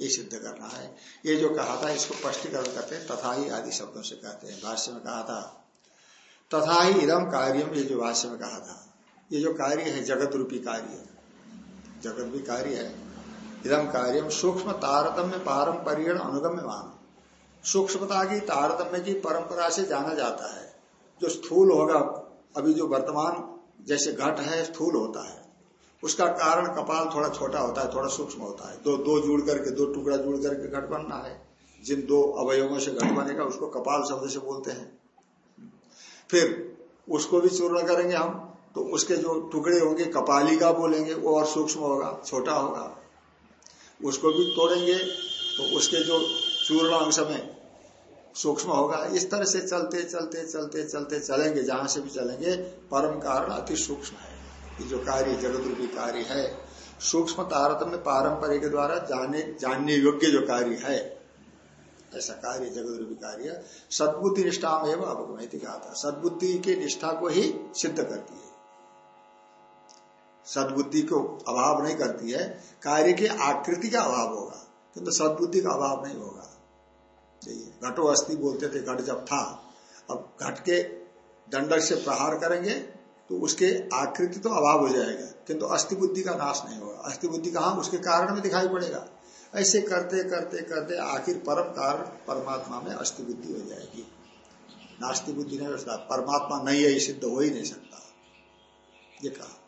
ये सिद्ध करना है। ये जो कहा था, इसको स्पष्टीकरण करते हैं, तथा ही आदि शब्दों से कहते हैं। भाष्य में कहा था तथा ही इदम कार्यम ये जो भाष्य में कहा था। ये जो कार्य है जगत रूपी कार्य। जगत भी कार्य है। इदम कार्यम सूक्ष्म तारतम्य पारंपरियण अनुगम्य मान सूक्ष्मता की तारतम्य की परंपरा से जाना जाता है। जो स्थूल होगा, अभी जो वर्तमान जैसे घट है, स्थूल होता है। उसका कारण कपाल थोड़ा छोटा होता है, थोड़ा सूक्ष्म होता है। दो दो जुड़ करके, दो टुकड़ा जुड़ करके घट बनना है। जिन दो अवयवों से घट बनेगा, उसको कपाल शब्द से बोलते हैं। फिर उसको भी चूर्ण करेंगे हम तो उसके जो टुकड़े होंगे कपालिका बोलेंगे, वो और सूक्ष्म होगा, छोटा होगा। उसको भी तोड़ेंगे तो उसके जो चूर्ण अंश में सूक्ष्म होगा, इस तरह से चलते चलते चलते चलते चलेंगे, जहाँ से भी चलेंगे, परम कारण अति सूक्ष्म है। ये जो कार्य जगत रूपी कार्य है। सूक्ष्म तारतम्य पारंपरिक द्वारा जाने, जानने योग्य जो कार्य है ऐसा कार्य जगत कार्य सदबुद्धि निष्ठा में एवं अवगमति कहा था। सदबुद्धि की निष्ठा को ही सिद्ध करती है। सदबुद्धि को अभाव नहीं करती है, कार्य की आकृति का अभाव होगा, किंतु सदबुद्धि का अभाव नहीं होगा। घटो अस्थि बोलते थे, घट जब था, अब घट के दंडक से प्रहार करेंगे तो उसके आकृति तो अभाव हो जाएगा, किंतु अस्थि बुद्धि का नाश नहीं होगा। अस्थि बुद्धि कहा? उसके कारण में दिखाई पड़ेगा। ऐसे करते करते करते आखिर परम कारण परमात्मा में अस्थि बुद्धि हो जाएगी। नास्ति बुद्धि नहीं हो सकता परमात्मा नहीं है सिद्ध हो ही नहीं सकता। ये कहा।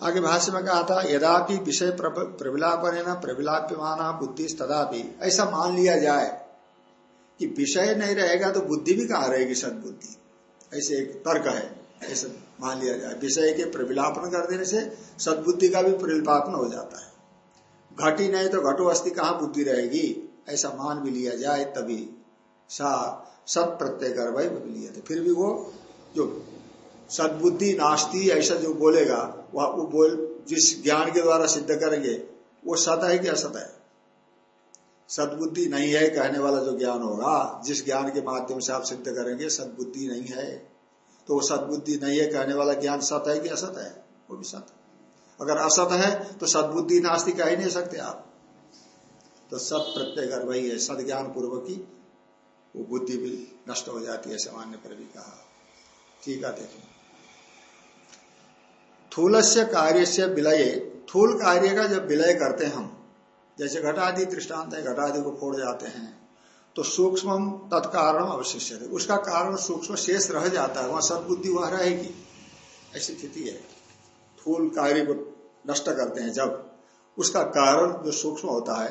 आगे भाष्य में कहा था, यदापि विषय प्रविलापन है ना प्रविलाप्यमाना बुद्धि तदापि। ऐसा मान लिया जाए कि विषय नहीं रहेगा तो बुद्धि भी कहा रहेगी सदबुद्धि? ऐसे एक तर्क है। ऐसा मान लिया जाए। विषय के प्रविलापन कर देने से सदबुद्धि का भी प्रविलापन हो जाता है। घटी नहीं तो घटो अस्थि कहाँ बुद्धि रहेगी? ऐसा मान भी लिया जाए तभी। सा, सत प्रत्यय कर लिया फिर भी वो जो सदबुद्धि नास्ती ऐसा जो बोलेगा, वह वो बोल, जिस ज्ञान के द्वारा सिद्ध करेंगे, वो सत है कि असत है? सदबुद्धि नहीं है कहने वाला जो ज्ञान होगा, जिस ज्ञान के माध्यम से आप सिद्ध करेंगे, सदबुद्धि नहीं है। तो वो सदबुद्धि नहीं है, कहने वाला ज्ञान सत है कि असत है? वो भी सत अगर असत है तो सदबुद्धि नास्ती कह ही नहीं सकते आप। तो सत प्रत्यय कर वही है सद ज्ञान पूर्वक की वो बुद्धि भी नष्ट हो जाती है, सामान्य पर भी कहा। ठीक है देखिए थूल से कार्य से विलय, थूल कार्य का जब विलय करते हैं हम, जैसे घटादि दृष्टांत है, घटादि को फोड़ जाते हैं। तो सूक्ष्म तत्कारण अवशिष्य है। उसका कारण सूक्ष्म शेष रह जाता है, वहाँ सदबुद्धि वहाँ रहेगी। ऐसी स्थिति है। फूल कार्य को नष्ट करते हैं जब। उसका कारण जो सूक्ष्म होता है,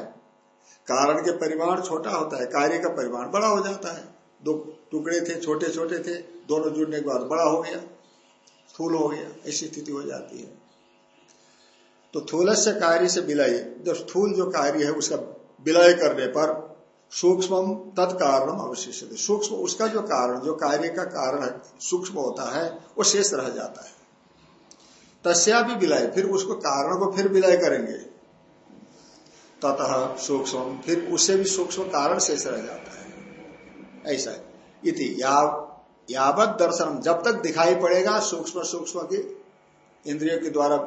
कारण के परिमाण छोटा होता है, कार्य का परिमाण बड़ा हो जाता है। दो टुकड़े थे छोटे छोटे थे, दोनों जुड़ने के बाद बड़ा हो गया स्थूल हो गया, ऐसी स्थिति हो जाती है। तो थूल से कार्य से विलय, जो स्थूल जो कार्य है, उसका विलय करने पर सूक्ष्म तत्कारण अवशिष्ट सूक्ष्म उसका जो कारण, जो कार्य का कारण सूक्ष्म होता है, वो शेष रह जाता है। तस्या भी विलय, फिर उसको कारण को फिर विलय करेंगे। ततः सूक्ष्म, फिर उससे भी सूक्ष्म कारण शेष रह जाता है। ऐसा इति यावत दर्शन जब तक दिखाई पड़ेगा, सूक्ष्म सूक्ष्म की इंद्रियों के द्वारा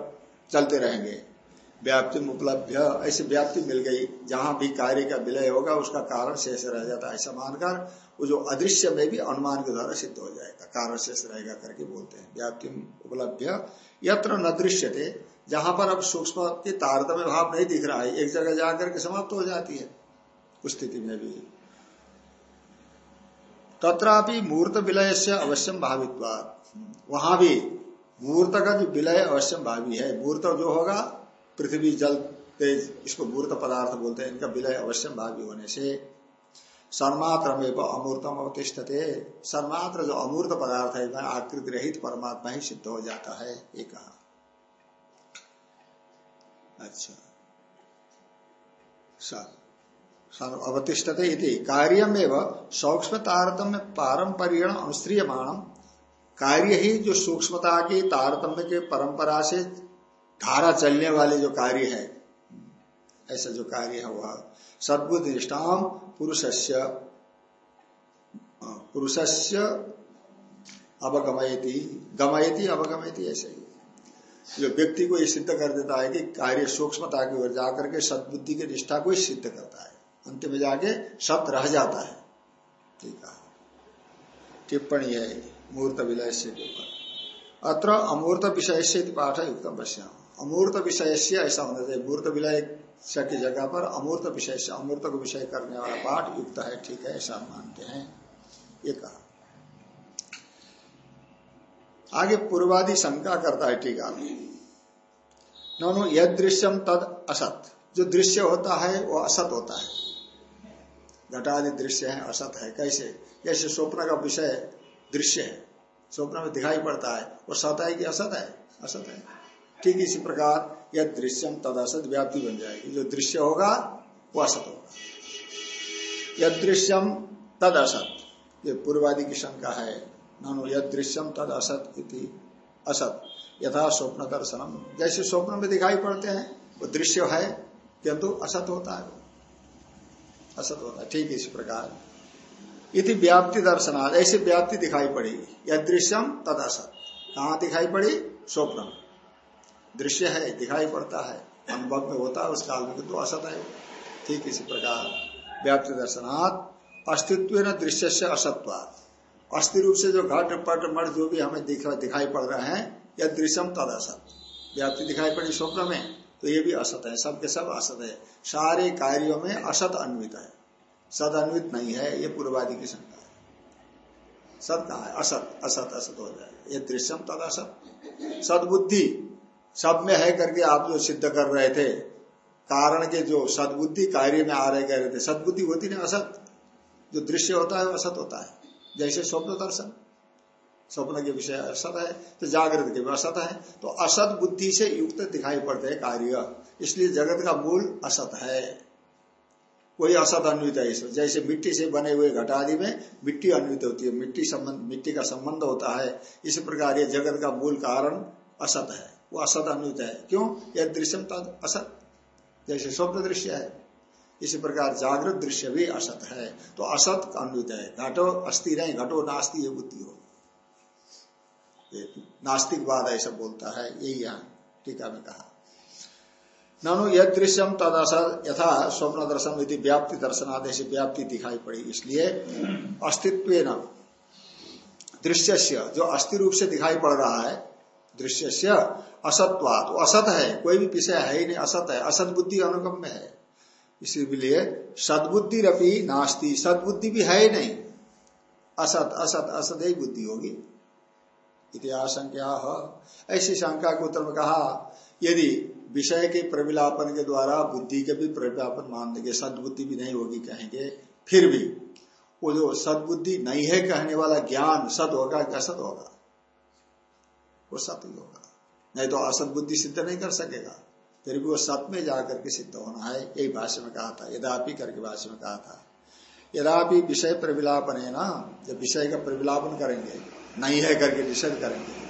चलते रहेंगे। व्याप्ति उपलब्ध, ऐसी व्याप्ति मिल गई, जहाँ भी कार्य का विलय होगा, उसका कारण शेष रह जाता है। ऐसा मानकर, वो जो अदृश्य में भी अनुमान के द्वारा सिद्ध हो जाएगा, कारण शेष रहेगा करके बोलते हैं। व्याप्ति उपलब्ध, यत्र न दृश्य थे जहाँ पर अब सूक्ष्म की तारतम्य भाव नहीं दिख रहा है, एक जगह जाकर के समाप्त हो जाती है, उस स्थिति में भी। तथापि मूर्त विलय से अवश्यम भावित्वाद वहाँ भी मूर्त का जो विलय अवश्यम भावी है। मूर्त जो होगा पृथ्वी, जल, तेज, इसको मूर्त पदार्थ बोलते हैं। इनका विलय अवश्य भावी होने से। सन्मात्र में अमूर्तम अवतिष्ठते। सन्मात्र जो अमूर्त पदार्थ है, वह आकृति रहित परमात्मा ही सिद्ध हो जाता है, ये कहा। अच्छा। अवतिष्ठते इति। कार्यम एवं सूक्ष्म तारतम्य पारंपरियण अनुश्रियमाणम कार्य ही जो सूक्ष्मता की तारतम्य के परंपरा से धारा चलने वाले जो कार्य है, ऐसा जो कार्य है वह सदबुद्ध निष्ठाम पुरुषस्य पुरुषस्य अवगमयती, गमयती, अवगमयती, ऐसे ही। जो व्यक्ति को ये सिद्ध कर देता है कि कार्य सूक्ष्मता की ओर जाकर के सदबुद्धि की निष्ठा को ही सिद्ध करता है। अंत में जाके सत रह जाता है। ठीक है। टिप्पणी है, मूर्त विलय से अत्र अमूर्त विषय से पाठ युक्त बश्याम अमूर्त विषय से ऐसा होना चाहिए मूर्त विलय की जगह पर अमूर्त विषय से, अमूर्त को विषय करने वाला पाठ युक्त है, ठीक है, ऐसा मानते हैं। ये कहा। आगे पूर्वादि शंका करता है टीका में नो यद दृश्यम तद असत। जो दृश्य होता है, वो असत होता है। घटादि दृश्य है, असत है। कैसे? जैसे स्वप्न का विषय दृश्य है। स्वप्न में दिखाई पड़ता है। वो सत है कि असत है? असत है। ठीक इसी प्रकार यह दृश्यम तद असत व्याप्ति बन जाएगी। जो दृश्य होगा, वो असत होगा। यद दृश्यम तद असत ये पूर्वादि की शंका है। नानो यद दृश्यम तद असत इति असत। यथा स्वप्न दर्शनम। जैसे स्वप्न में दिखाई पड़ते हैं, वो दृश्य है, किंतु असत होता है। असत होता है। ठीक इसी प्रकार। इति व्याप्ति दर्शनाथ ऐसी व्याप्ति दिखाई पड़ेगी। यह दृश्यम तद असत कहा दिखाई पड़ी? स्वप्न दृश्य है, दिखाई पड़ता है, अनुभव में होता है उस काल में किंतु असत है। ठीक इसी प्रकार व्याप्ति दर्शनात्, अस्तित्व न दृश्य से असत्वात। अस्थि रूप से जो घट, पट, मठ जो भी हमें दिखाई पड़ रहे हैं, यह दृश्यम तद असत व्याप्ति दिखाई पड़ी स्वप्न में तो ये भी असत है सब के सब असत है। सारे कार्यों में असत अन्वित है। सद अन्वित नहीं है, ये पूर्वादि की शंका है। सत कहा है? असत असत असत हो जाए ये दृश्यम तद असत सदबुद्धि सब में है करके आप जो सिद्ध कर रहे थे, कारण के जो सदबुद्धि कार्य में आ रहे कह रहे थे। सदबुद्धि होती नहीं, असत। जो दृश्य होता है असत होता है। जैसे स्वप्न दर्शन, स्वप्न के विषय असत है तो जागृत के असत है। तो असत बुद्धि से युक्त दिखाई पड़ते हैं कार्य। इसलिए जगत का मूल असत है। कोई असत अन्वित है इसमें। जैसे मिट्टी से बने हुए घटादि में मिट्टी अन्वित होती है। मिट्टी संबंध, मिट्टी का संबंध होता है। इसी प्रकार ये जगत का मूल कारण असत है। वो असत अन्वित है। क्यों? यह दृश्यम असत। जैसे स्वप्न दृश्य है, इसी प्रकार जागृत दृश्य भी असत है। तो असत अन्वित है, घटो अस्थि नहीं घटो नास्ती ये बुद्धि हो। नास्तिकवाद ऐसा बोलता है, यही यहाँ टीका में कहा। ननु यद दृश्यम तद असत यथा स्वप्न दर्शन यदि व्याप्ति दर्शन दर्शनादेश व्याप्ति दिखाई पड़ी। इसलिए अस्तित्व दृश्य जो अस्थि रूप से दिखाई पड़ रहा है दृश्य से असत्वात असत है, कोई भी विषय है ही नहीं, असत है, असत बुद्धि अनुगम में है। इसीलिए सदबुद्धि रपी नास्ती, सदबुद्धि भी है ही नहीं। असत असत असत ही बुद्धि होगी। इतिहास संख्या ऐसी शंका के उत्तर में कहा, यदि विषय के प्रविलापन के द्वारा बुद्धि के भी प्रविलापन मान देंगे सदबुद्धि भी नहीं होगी कहेंगे, फिर भी वो जो सदबुद्धि नहीं है कहने वाला ज्ञान सद होगा क्या असत होगा। वो सत्य होगा। नहीं तो असत बुद्धि सिद्ध नहीं कर सकेगा। फिर भी वो सत में जाकर के सिद्ध होना है। यही भाष्य में कहा था। यदापि करके भाष्य में कहा था। यदापि विषय प्रविलापन है ना? जब विषय का प्रविलापन करेंगे, नहीं है करके निषेध करेंगे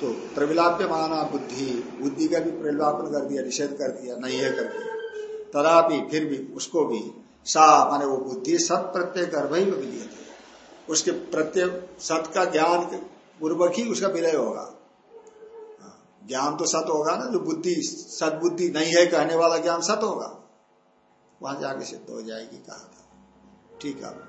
तो प्रविलाप्य माना बुद्धि बुद्धि का भी प्रविलापन कर दिया, निषेध कर दिया, नहीं है करके। तदापि फिर भी उसको भी सा माने वो बुद्धि सत प्रत्यय गर्भ ही उसके प्रत्यय, सत का ज्ञान पूर्वक ही उसका विलय होगा। ज्ञान तो सत होगा ना, जो बुद्धि, सदबुद्धि नहीं है, कहने वाला ज्ञान सत होगा। वहाँ जाके सिद्ध हो जाएगी, कहा था। ठीक है।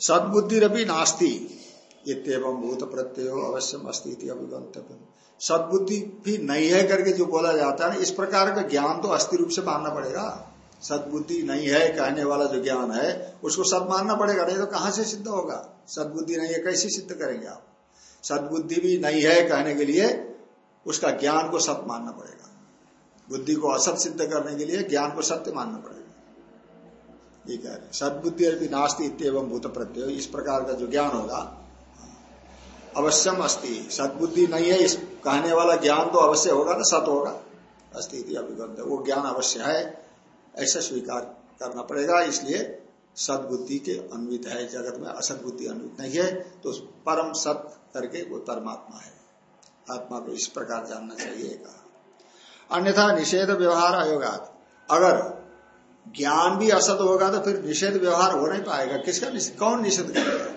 सदबुद्धि रवि नास्ती इतम भूत प्रत्यय अवश्यम अस्थिति अभिगंतव्य सदबुद्धि भी नहीं है करके जो बोला जाता है इस प्रकार का ज्ञान तो अस्थि रूप से मानना पड़ेगा। सदबुद्धि नहीं है, कहने वाला जो ज्ञान है, उसको सद मानना पड़ेगा, नहीं तो कहाँ से सिद्ध होगा? सदबुद्धि नहीं है, कैसे सिद्ध करेंगे आप? सदबुद्धि भी नहीं है कहने के लिए, उसका ज्ञान को सत्य मानना पड़ेगा। बुद्धि को असत सिद्ध करने के लिए ज्ञान को सत्य मानना पड़ेगा। ये कह रहे सदबुद्धि अभी नास्ती इतम भूत प्रत्यय, इस प्रकार का जो ज्ञान होगा, अवश्यम अस्ति। सदबुद्धि नहीं है, इस कहने वाला ज्ञान तो अवश्य होगा ना, सत होगा। अस्थिति अभिगंध वो ज्ञान अवश्य है, ऐसा स्वीकार करना पड़ेगा, इसलिए सदबुद्धि के अन्वित है। जगत में असत बुद्धि अन्वित नहीं है तो परम सत करके वो परमात्मा है। आत्मा को इस प्रकार जानना चाहिए कहा। अन्यथा निषेध व्यवहार आयोगात अगर ज्ञान भी असत होगा तो फिर निषेध व्यवहार हो नहीं पाएगा। किसका निषेध? कौन निषेध करेगा?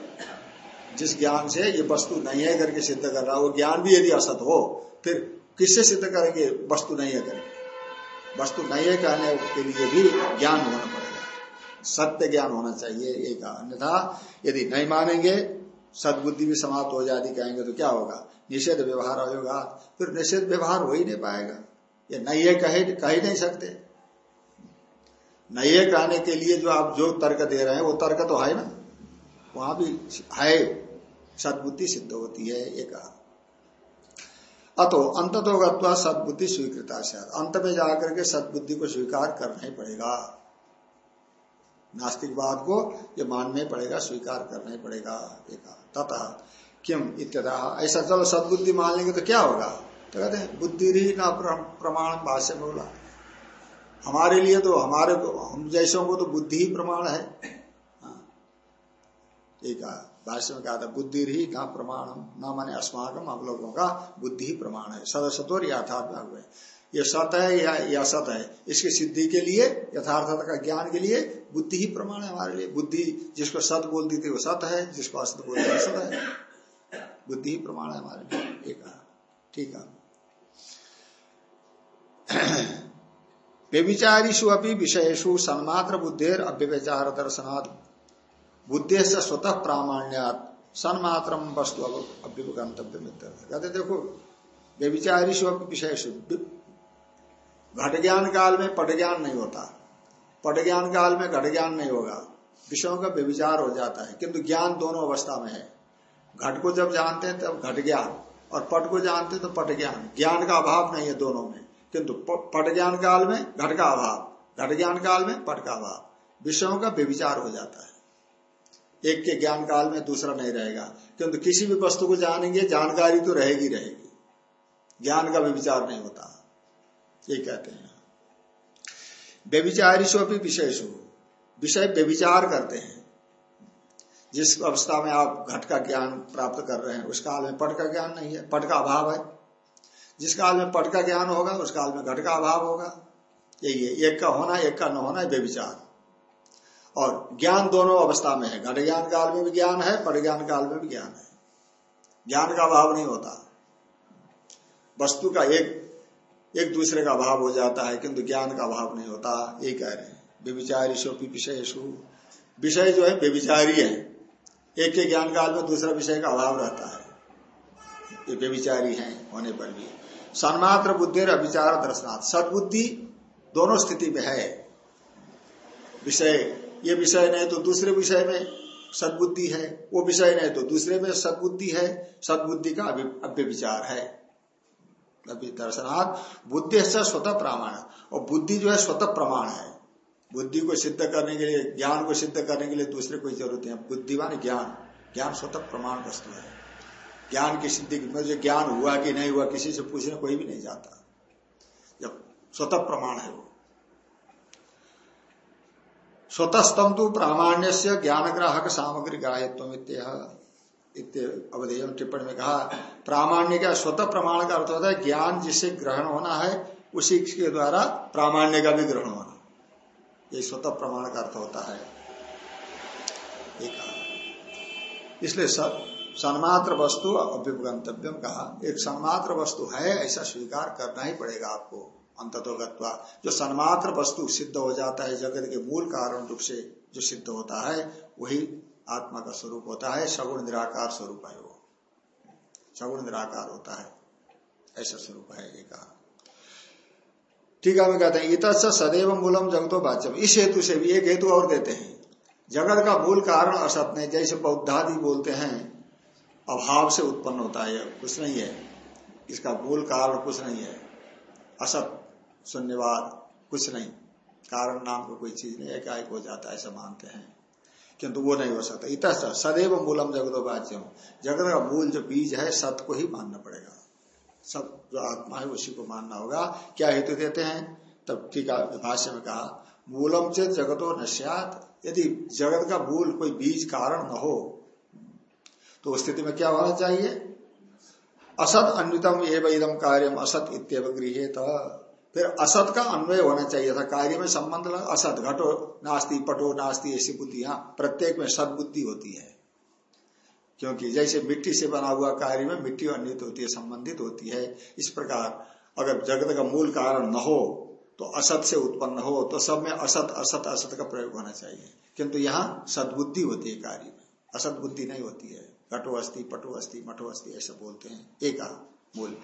जिस ज्ञान से ये वस्तु नहीं है करके सिद्ध कर रहा, वो ज्ञान भी यदि असत हो, फिर किससे सिद्ध करेंगे? वस्तु नहीं है करेंगे वस्तु नहीं है कहने के लिए भी ज्ञान होना पड़ेगा। सत्य ज्ञान होना चाहिए एक अन्यथा यदि नहीं मानेंगे सदबुद्धि भी समाप्त हो जाती, कहेंगे तो क्या होगा? निषेध व्यवहार होगा फिर निषेध व्यवहार हो ही नहीं पाएगा। ये नहीं कहे, कह ही नहीं सकते। नहीं कहने के लिए जो आप, जो तर्क दे रहे हैं, वो तर्क तो है ना? वहाँ भी है। सदबुद्धि सिद्ध होती है, ये कहा। अतो अंत तो सदबुद्धि स्वीकृता से अंत में जाकर के सदबुद्धि को स्वीकार करना ही पड़ेगा। नास्तिकवाद को ये मानना ही पड़ेगा, स्वीकार करना ही पड़ेगा तथा किम इत्यतः, ऐसा चलो सदबुद्धि मान लेंगे तो क्या होगा? तो कहते हैं, बुद्धि ही ना प्रमाण भाष्य में बोला। हमारे लिए तो हमारे को, हम जैसों को तो बुद्धि ही प्रमाण है। ठीक है, भाष्य में कहा था, बुद्धि ही ना प्रमाण न माने अस्माकम, हम लोगों का बुद्धि ही प्रमाण है। सदस्यत्व यथार्थ हुए ये सत है या या सत है? इसकी सिद्धि के लिए, यथार्थता का ज्ञान के लिए बुद्धि ही प्रमाण है हमारे लिए। बुद्धि जिसको सत बोलती थी वो सत है, जिसको असत बोलती है सत है। बुद्धि ही प्रमाण है हमारे लिए, एक ठीक है। व्यभिचारीषु अपनी विषयसु सन्मात्र बुद्धेर अव्यचार दर्शनात्। बुद्धि से स्वतः प्रामाण्यात। सन्मात्र वस्तु अभ्युपगंतव्य कहते देखो, व्यभिचारीषु अपनी विषयसु घट ज्ञान काल में पट ज्ञान नहीं होता। पट ज्ञान काल में घट ज्ञान नहीं होगा। विषयों का व्यविचार हो जाता है, किंतु ज्ञान दोनों अवस्था में है। घट को जब जानते हैं, तब घट ज्ञान, और पट को जानते हैं तो पट ज्ञान। ज्ञान का अभाव नहीं है दोनों में, किंतु पट ज्ञान काल में घट का अभाव घट ज्ञान काल में पट का अभाव। विषयों का व्यविचार हो जाता है। एक के ज्ञान काल में दूसरा नहीं रहेगा, किंतु किसी भी वस्तु को जानेंगे, जानकारी तो रहेगी रहेगी। ज्ञान का व्यविचार नहीं होता। ये कहते हैं। व्यभिचारिशो भी विषय विषय व्यभिचार करते हैं। जिस अवस्था में आप घट का ज्ञान प्राप्त कर रहे हैं, उस काल में पट का ज्ञान नहीं है, पट का अभाव है। जिस काल में पट का ज्ञान होगा, उस काल में घट का अभाव होगा। यही है, एक का होना, एक का न होना है व्यभिचार। और ज्ञान दोनों अवस्था में है। घट ज्ञान काल में भी ज्ञान है, पट ज्ञान काल में भी ज्ञान है। ज्ञान का अभाव नहीं होता। वस्तु का एक एक दूसरे का अभाव हो जाता है, किंतु ज्ञान का अभाव नहीं होता, ये कह रहे हैं। व्यविचारी शोपी विषय विषय जो है व्यविचारी है। एक के ज्ञान काल में दूसरा विषय का अभाव रहता है। ये व्यविचारी है, होने पर भी। सन्मात्र बुद्धि और अभिचार दर्शनाथ सदबुद्धि दोनों स्थिति में है। विषय, ये विषय नहीं तो दूसरे विषय में सदबुद्धि है, वो विषय नहीं तो दूसरे में सदबुद्धि है। सदबुद्धि का अव्यविचार है। दर्शनाथ बुद्धि से स्वतः प्रमाण और बुद्धि जो है स्वतः प्रमाण है। बुद्धि को सिद्ध करने के लिए, ज्ञान को सिद्ध करने के लिए दूसरे कोई ज़रूरत नहीं बुद्धिमान ज्ञान ज्ञान स्वतः प्रमाण वस्तु है। ज्ञान की सिद्धि, में जो ज्ञान हुआ कि नहीं हुआ, किसी से पूछने कोई भी नहीं जाता। जब स्वतः प्रमाण है वो। स्वतस्तम तो प्रामाण्य से ज्ञान ग्राहक सामग्री ग्राह्यत्व अवधेय टिप्पणी में कहा, प्रामाण्य का स्वतः प्रमाण का अर्थ होता है ज्ञान जिससे ग्रहण होना है, उसी के द्वारा प्रामाण्य का भी ग्रहण होना। ये स्वतः प्रमाण का अर्थ होता है। इसलिए सन्मात्र वस्तु अभ्युपगंतव्यम कहा, एक सन्मात्र वस्तु है, ऐसा स्वीकार करना ही पड़ेगा आपको, अंततोगत्वा। जो सन्मात्र वस्तु सिद्ध हो जाता है जगत के मूल कारण रूप से जो सिद्ध होता है, वही आत्मा का स्वरूप होता है, सगुण निराकार स्वरूप है वो। सगुण निराकार होता है, ऐसा स्वरूप है ये कहा। ठीक है कहते हैं, इत सदैव मूलम जगतो बाच्यम। इस हेतु से भी एक हेतु और देते हैं। जगत का मूल कारण असत नहीं, जैसे बौद्धादि बोलते हैं, अभाव से उत्पन्न होता है, कुछ नहीं है। इसका मूल कारण कुछ नहीं है। असत, शून्यवाद, कुछ नहीं। कारण नाम का कोई चीज़ नहीं है एकाएक हो जाता है, ऐसा मानते हैं। किंतु वो नहीं हो सकता। इत सदैव मूलम जगतो बाच्यम जगत का मूल जो बीज है, सत को ही मानना पड़ेगा। सब जो आत्मा है, उसी को मानना होगा। क्या हेतु देते हैं? तब टीका भाष्य में कहा, मूलम से जगतो नश्यात यदि जगत का मूल कोई बीज कारण न हो तो स्थिति में क्या होना चाहिए? असत अन्वितम एवं इदम कार्यम असत इतव गृह फिर असत का अन्वय होना चाहिए था। कार्य में संबंध असत, घटो, नास्ती, पटो, नास्ती, ऐसी बुद्धि यहाँ प्रत्येक में सदबुद्धि होती है। क्योंकि जैसे मिट्टी से बना हुआ कार्य में मिट्टी अन्वित होती है, संबंधित होती है। इस प्रकार अगर जगत का मूल कारण न हो तो असत से उत्पन्न हो तो सब में असत असत असत का प्रयोग होना चाहिए। किंतु यहाँ सदबुद्धि होती है कार्य में। असत बुद्धि नहीं होती है। घटो अस्थि पटो अस्थि मठो अस्थि ऐसा बोलते हैं। एक मूल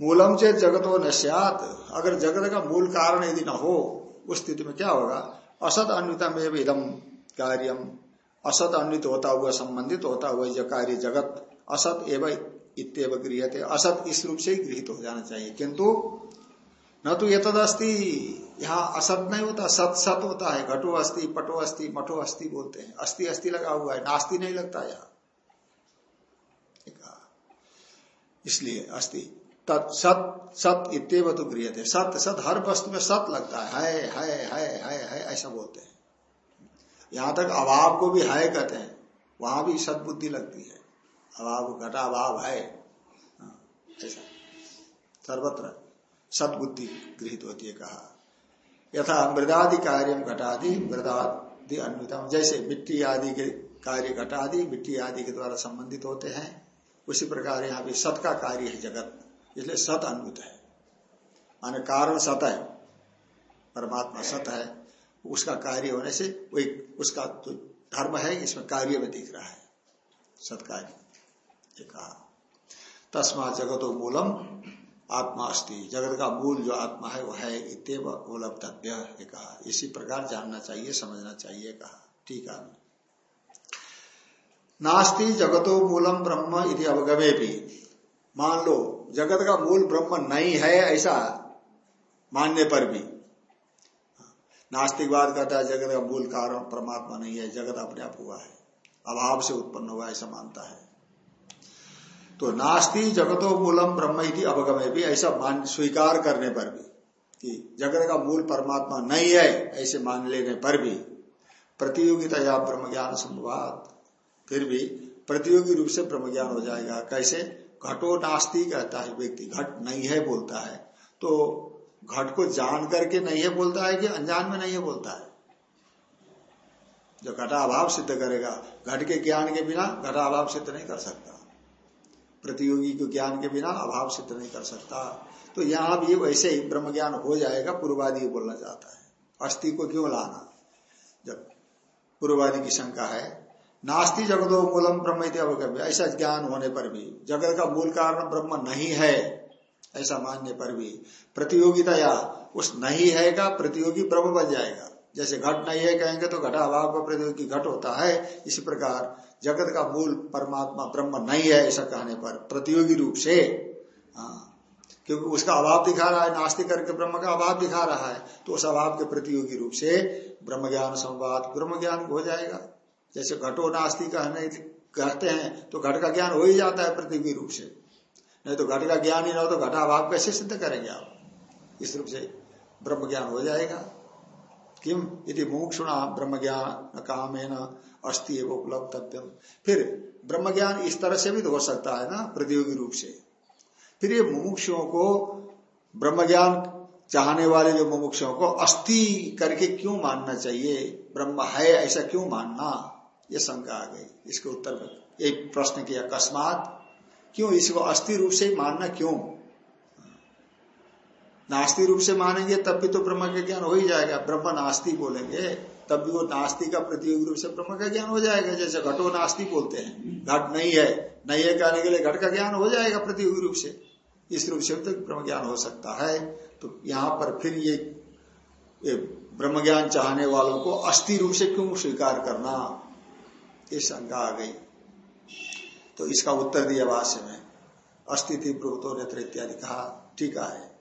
मूलम से जगतो नश्यात अगर जगत का मूल कारण यदि न हो, उस स्थिति में क्या होगा? असत अन्वितम एवं इदम कार्यम। असत अन्वित होता हुआ, संबंधित होता हुआ जो कार्य जगत। असत एवं इतव गृह असत इस रूप से ही गृहित हो जाना चाहिए। किंतु न तो ये तदस्थि यहाँ असत नहीं होता, सत सत होता है। घटो अस्थि पटो अस्थि मठो अस्थि बोलते हैं। अस्थि अस्थि लगा हुआ है। नास्ति नहीं लगता यहाँ। इसलिए अस्थि सत सत इतव तो गृह थे सत सत हर वस्तु में सत लगता है। है है है है है ऐसा बोलते हैं। यहाँ तक अभाव को भी है कहते हैं। वहाँ भी सदबुद्धि लगती है। अभाव घटा अभाव है। हाँ, ऐसा। सर्वत्र सदबुद्धि गृहित होती है कहा। यथा मृदादि कार्य घटादि मृदादि अन्वितम। जैसे मिट्टी आदि के कार्य घटादि मिट्टी आदि के द्वारा संबंधित होते हैं। उसी प्रकार यहाँ भी सत का कार्य है जगत। इसलिए सत अन्वित है। माने कारण सत है, परमात्मा सत है, उसका कार्य होने से वही उसका तो धर्म है, इसमें कार्य में दिख रहा है। सत्कार्य कहा। तस्मा जगतो मूलम आत्मा अस्ति। जगत का मूल जो आत्मा है, वो है इतव उपलब्धव्य कहा। इसी प्रकार जानना चाहिए, समझना चाहिए, कहा। ठीक है। नास्ति जगतो मूलम ब्रह्म इति अवगमे भी मान लो जगत का मूल ब्रह्म नहीं है ऐसा मानने पर भी। नास्तिकवाद कहता है, जगत का मूल कारण परमात्मा नहीं है, जगत अपने आप हुआ है, अभाव से उत्पन्न हुआ ऐसा मानता है। तो नास्ति जगतो मूलम ब्रह्म ही अवगमे भी, ऐसा मान, स्वीकार करने पर भी कि जगत का मूल परमात्मा नहीं है, ऐसे मान लेने पर भी प्रतियोगिता या ब्रह्म ज्ञान संवाद फिर भी प्रतियोगी रूप से ब्रह्म ज्ञान हो जाएगा। कैसे? घटो नास्ती कहता है व्यक्ति, घट नहीं है बोलता है। तो घट को जान करके नहीं है बोलता है कि अनजान में नहीं है बोलता है? जो घटाभाव सिद्ध करेगा, घट के ज्ञान के बिना घटाभाव सिद्ध नहीं कर सकता। प्रतियोगी के ज्ञान के बिना अभाव सिद्ध नहीं कर सकता। तो यहाँ भी वैसे ही ब्रह्म ज्ञान हो जाएगा, पूर्वादि बोलना चाहता है। अस्थि को क्यों लाना? जब पूर्वादि की शंका है नास्ति जगदो मूलम ब्रह्म अवगम्य। ऐसा ज्ञान होने पर भी। जगत का मूल कारण ब्रह्म नहीं है, ऐसा मानने पर भी। प्रतियोगिता या उस नहीं है का प्रतियोगी ब्रह्म बन जाएगा। जैसे घट नहीं है कहेंगे तो घटा अभाव प्रतियोगी घट होता है। इसी प्रकार जगत का मूल परमात्मा ब्रह्म नहीं है, ऐसा कहने पर प्रतियोगी रूप से हाँ। क्योंकि उसका अभाव दिखा रहा है नास्तिक करके ब्रह्म का अभाव दिखा रहा है तो उस अभाव के प्रतियोगी रूप से ब्रह्म ज्ञान संवाद ब्रह्म ज्ञान हो जाएगा। जैसे घटो नास्ति कहने कहते हैं तो घट का ज्ञान हो ही जाता है प्रतियोगी रूप से। नहीं तो घट का ज्ञान ही ना हो तो घटा अभाव कैसे सिद्ध करेंगे आप? इस रूप से ब्रह्म ज्ञान हो जाएगा। किम? यदि मुमुक्षुणा ब्रह्म ज्ञान कामेन अस्थि एवं उपलब्धव्यम। फिर ब्रह्म ज्ञान इस तरह से भी तो हो सकता है ना, प्रतियोगी रूप से। फिर ये मुमुक्षुओं को ब्रह्म ज्ञान चाहने वाले जो मुमुक्षुओं को अस्थि करके क्यों मानना चाहिए? ब्रह्म है ऐसा क्यों मानना? ये शंका आ गई इसके उत्तर में। एक प्रश्न किया अकस्मात? क्यों? इसको अस्थि रूप से मानना क्यों? नास्ती रूप से मानेंगे तब भी तो ब्रह्म का ज्ञान हो ही जाएगा। ब्रह्म नास्ती बोलेंगे तब भी वो नास्ती का प्रतियोगी रूप से ब्रह्म का ज्ञान हो जाएगा। जैसे घटो नास्ती बोलते हैं घट नहीं है नहीं है कहने के लिए घट का ज्ञान हो जाएगा प्रतियोगी रूप से। इस रूप से तो ब्रह्म ज्ञान हो सकता है। तो यहाँ पर फिर ये, ये ब्रह्म ज्ञान चाहने वालों को अस्थि रूप से क्यों स्वीकार करना? ये शंका आ गई। तो इसका उत्तर दिया भाष्य में अस्थिति प्रभुतो नेत्र इत्यादि, कहा टीका है।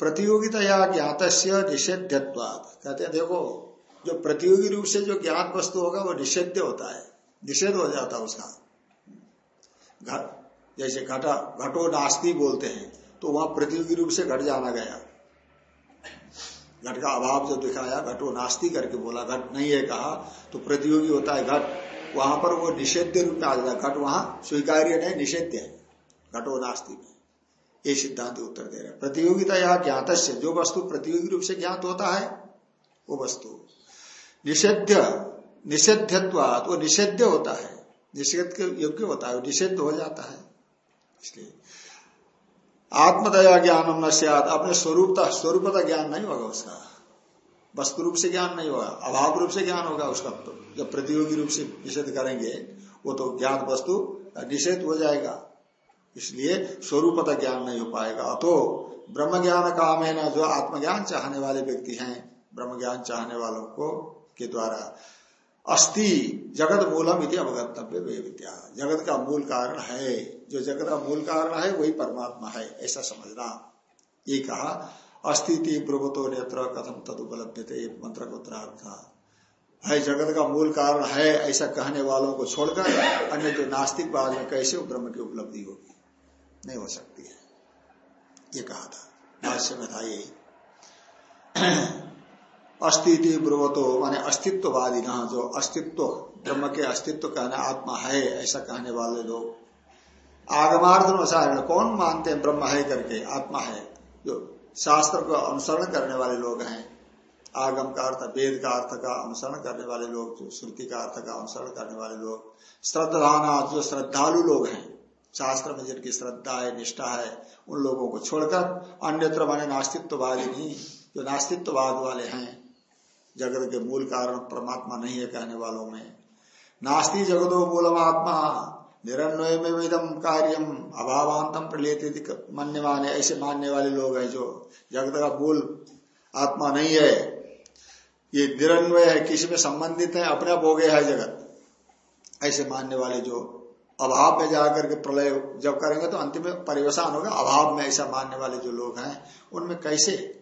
प्रतियोगिता या ज्ञात निषेधत्वाद कहते हैं, देखो, जो प्रतियोगी रूप से जो ज्ञात वस्तु होगा, वो निषेध होता है। निषेध हो जाता है उसका। घट, जैसे घटा, घटो नास्ती बोलते हैं तो वहाँ प्रतियोगी रूप से घट जाना गया। घट का अभाव जो दिखाया, घटो नास्ती करके बोला, घट नहीं है कहा तो प्रतियोगी होता है घट। वहाँ पर वो निषेध रूप में आ जाता है। घट वहाँ स्वीकार्य नहीं, निषेध है। घटो नास्ती। में ये सिद्धांत उत्तर दे रहे प्रतियोगिता या ज्ञात जो वस्तु प्रतियोगी रूप से ज्ञात होता है, वो वस्तु। निषेध निषेध्यत्वात, वो निषेध्य होता है। निषेध के योग्य होता है निषेध हो जाता है। इसलिए आत्मदया ज्ञान न सियाद अपने स्वरूपता स्वरूपता ज्ञान नहीं होगा उसका। वस्तु रूप से ज्ञान नहीं होगा, अभाव रूप से ज्ञान होगा उसका। तो जब प्रतियोगी रूप से निषेध करेंगे, वो तो ज्ञान वस्तु निषेध हो जाएगा। इसलिए स्वरूपता ज्ञान नहीं हो पाएगा। अतो ब्रह्म ज्ञान काम है ना जो आत्मज्ञान चाहने वाले व्यक्ति हैं ब्रह्म ज्ञान चाहने वालों को के द्वारा अस्थि जगत मूलम इति अवगतव्य वे विद्या। जगत का मूल कारण है। जो जगत का मूल कारण है, वही परमात्मा है, ऐसा समझना। ये कहा अस्थिति प्रभुतो नेत्र कथम तद उपलब्ध थे मंत्र को उत्तरार्थ है जगत का मूल कारण है ऐसा कहने वालों को छोड़कर अन्य जो नास्तिक बाद में कैसे ब्रह्म की उपलब्धि होगी? नहीं हो सकती है। ये कहा था। भाष्य में था यही अस्तित्व ब्रवतो, माने अस्तित्ववादी ना जो अस्तित्व, ब्रह्म के अस्तित्व कहने आत्मा है, ऐसा कहने वाले लोग। आगमार्थ अनुसार, कौन मानते हैं ब्रह्म है करके? आत्मा है, जो शास्त्र को अनुसरण करने वाले लोग हैं। आगम का अर्थ, वेद का अर्थ का अनुसरण करने वाले लोग, जो श्रुति का अर्थ का अनुसरण करने वाले लोग। श्रद्धाना जो श्रद्धालु लोग हैं, शास्त्र में जिनकी श्रद्धा है, निष्ठा है, उन लोगों को छोड़कर अन्यत्र माने नास्तित्ववादी नहीं, जो नास्तित्ववाद वाले हैं। जगत के मूल कारण परमात्मा नहीं है कहने वालों में। नास्ती जगदो मूलम आत्मा निरन्वय में वेदम कार्यम अभावांतम प्रलेत मान्य माने ऐसे मानने वाले लोग हैं जो जगत का मूल आत्मा नहीं है। ये निरन्वय है, किसी में संबंधित है, अपने आप हो है जगत। ऐसे मानने वाले जो अभाव में जाकर के प्रलय जब करेंगे तो अंतिम में परिवेशन होगा, अभाव में ऐसा मानने वाले जो लोग हैं, उनमें कैसे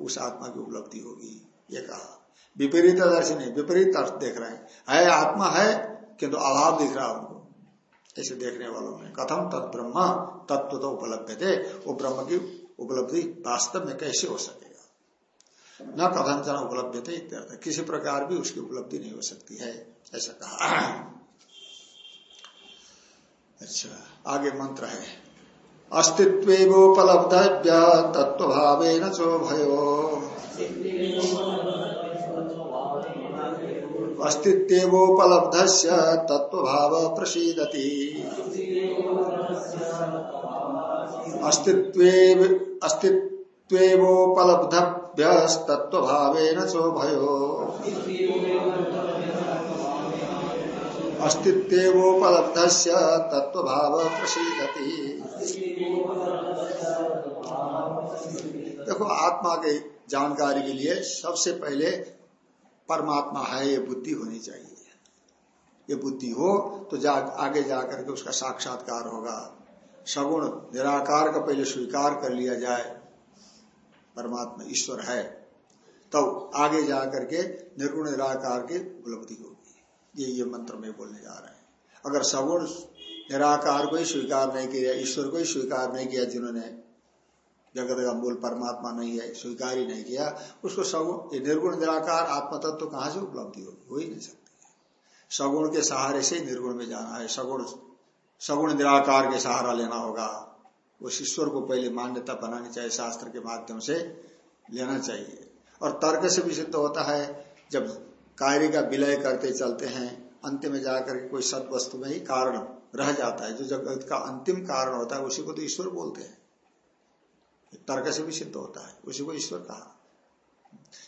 उस आत्मा की उपलब्धि होगी? ये कहा। विपरीत दर्शन है, विपरीत अर्थ देख रहे हैं। है, आत्मा है, किंतु अभाव दिख रहा उनको। ऐसे देखने वालों में। कथम तत् ब्रह्म तत्व तो उपलब्ध थे। वो ब्रह्म की उपलब्धि वास्तव में कैसे हो सकेगा? न कथन जन उपलब्ध थे इत्यर्थ। किसी प्रकार भी उसकी उपलब्धि नहीं हो सकती है, ऐसा कहा। अच्छा आगे मंत्र है। अस्तित्वोपलब्धव्य तत्व भाव न चो भयो अस्तित्वोपलब्ध तत्व भाव प्रसीदति। अस्तित्वोपलब्धभ्य तत्व भाव चो भयो अस्तित्वोपलब्ध तत्व भाव देखो, आत्मा के जानकारी के लिए सबसे पहले परमात्मा है, ये बुद्धि होनी चाहिए। ये बुद्धि हो तो जा, आगे जाकर के उसका साक्षात्कार होगा। सगुण निराकार का पहले स्वीकार कर लिया जाए। परमात्मा ईश्वर है, तब तो आगे जाकर के निर्गुण निराकार की उपलब्धि होगी। ये ये मंत्र में बोलने जा रहे हैं। अगर सगुण निराकार को ही स्वीकार नहीं किया, ईश्वर को ही स्वीकार नहीं किया जिन्होंने जगत का मूल परमात्मा नहीं है, स्वीकार ही नहीं किया, उसको सगुण निर्गुण निराकार आत्म तत्व तो कहाँ से उपलब्धि होगी हो ही नहीं सकती है। सगुण के सहारे से ही निर्गुण में जाना है, सगुण सगुण निराकार के सहारा लेना होगा। उस ईश्वर को पहले मान्यता बनानी चाहिए, शास्त्र के माध्यम से लेना चाहिए। और तर्क से भी सिद्ध होता है, जब कार्य का विलय करते चलते हैं, अंत में जाकर कोई सत वस्तु में ही कारण रह जाता है, जो जगत का अंतिम कारण होता है, उसी को तो ईश्वर बोलते हैं। तर्क से भी सिद्ध होता है। उसी को ईश्वर कहा।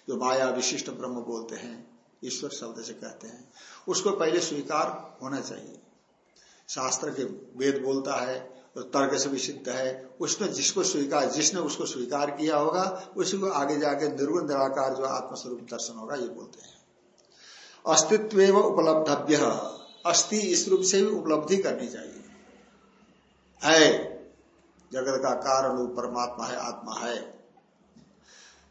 जो माया विशिष्ट ब्रह्म बोलते हैं, ईश्वर शब्द से कहते हैं, उसको पहले स्वीकार होना चाहिए। शास्त्र के वेद बोलता है तो तर्क से भी सिद्ध है उसने जिसको स्वीकार, जिसने उसको स्वीकार किया होगा, उसी को आगे जाके निर्गुण निराकार जो आत्मस्वरूप दर्शन होगा, ये बोलते हैं। अस्तित्व उपलब्धव्य। अस्थि इस रूप से भी उपलब्धि करनी चाहिए। है। जगत का कारण रूप परमात्मा है, आत्मा है।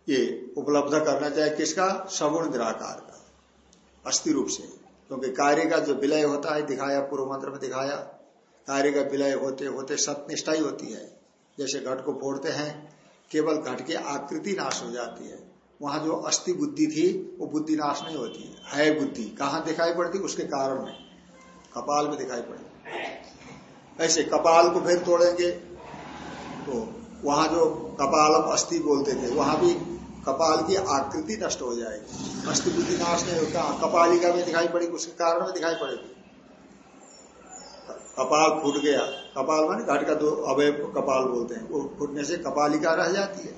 ये उपलब्ध करना चाहिए किसका? सगुण निराकार का, अस्थि रूप से। क्योंकि कार्य का जो विलय होता है, दिखाया, पूर्व मंत्र में दिखाया, कार्य का विलय होते होते सत्यनिष्ठा ही होती है। जैसे घट को फोड़ते हैं, केवल घट की आकृति नाश हो जाती है। वहाँ जो अस्थि बुद्धि थी, वो बुद्धि नाश नहीं होती है बुद्धि। कहाँ दिखाई पड़ती? उसके कारण में। कपाल में दिखाई पड़ती। ऐसे कपाल को फिर तोड़ेंगे तो वहाँ जो कपालम अस्थि बोलते थे, वहाँ भी कपाल की आकृति नष्ट हो जाएगी। अस्थि बुद्धि नाश नहीं होता। कपालिका में दिखाई पड़ेगी, उसके कारण में दिखाई पड़ेगी। कपाल फूट गया। कपाल माने घट का दो अवय कपाल बोलते हैं। वो फूटने से कपालिका रह जाती है।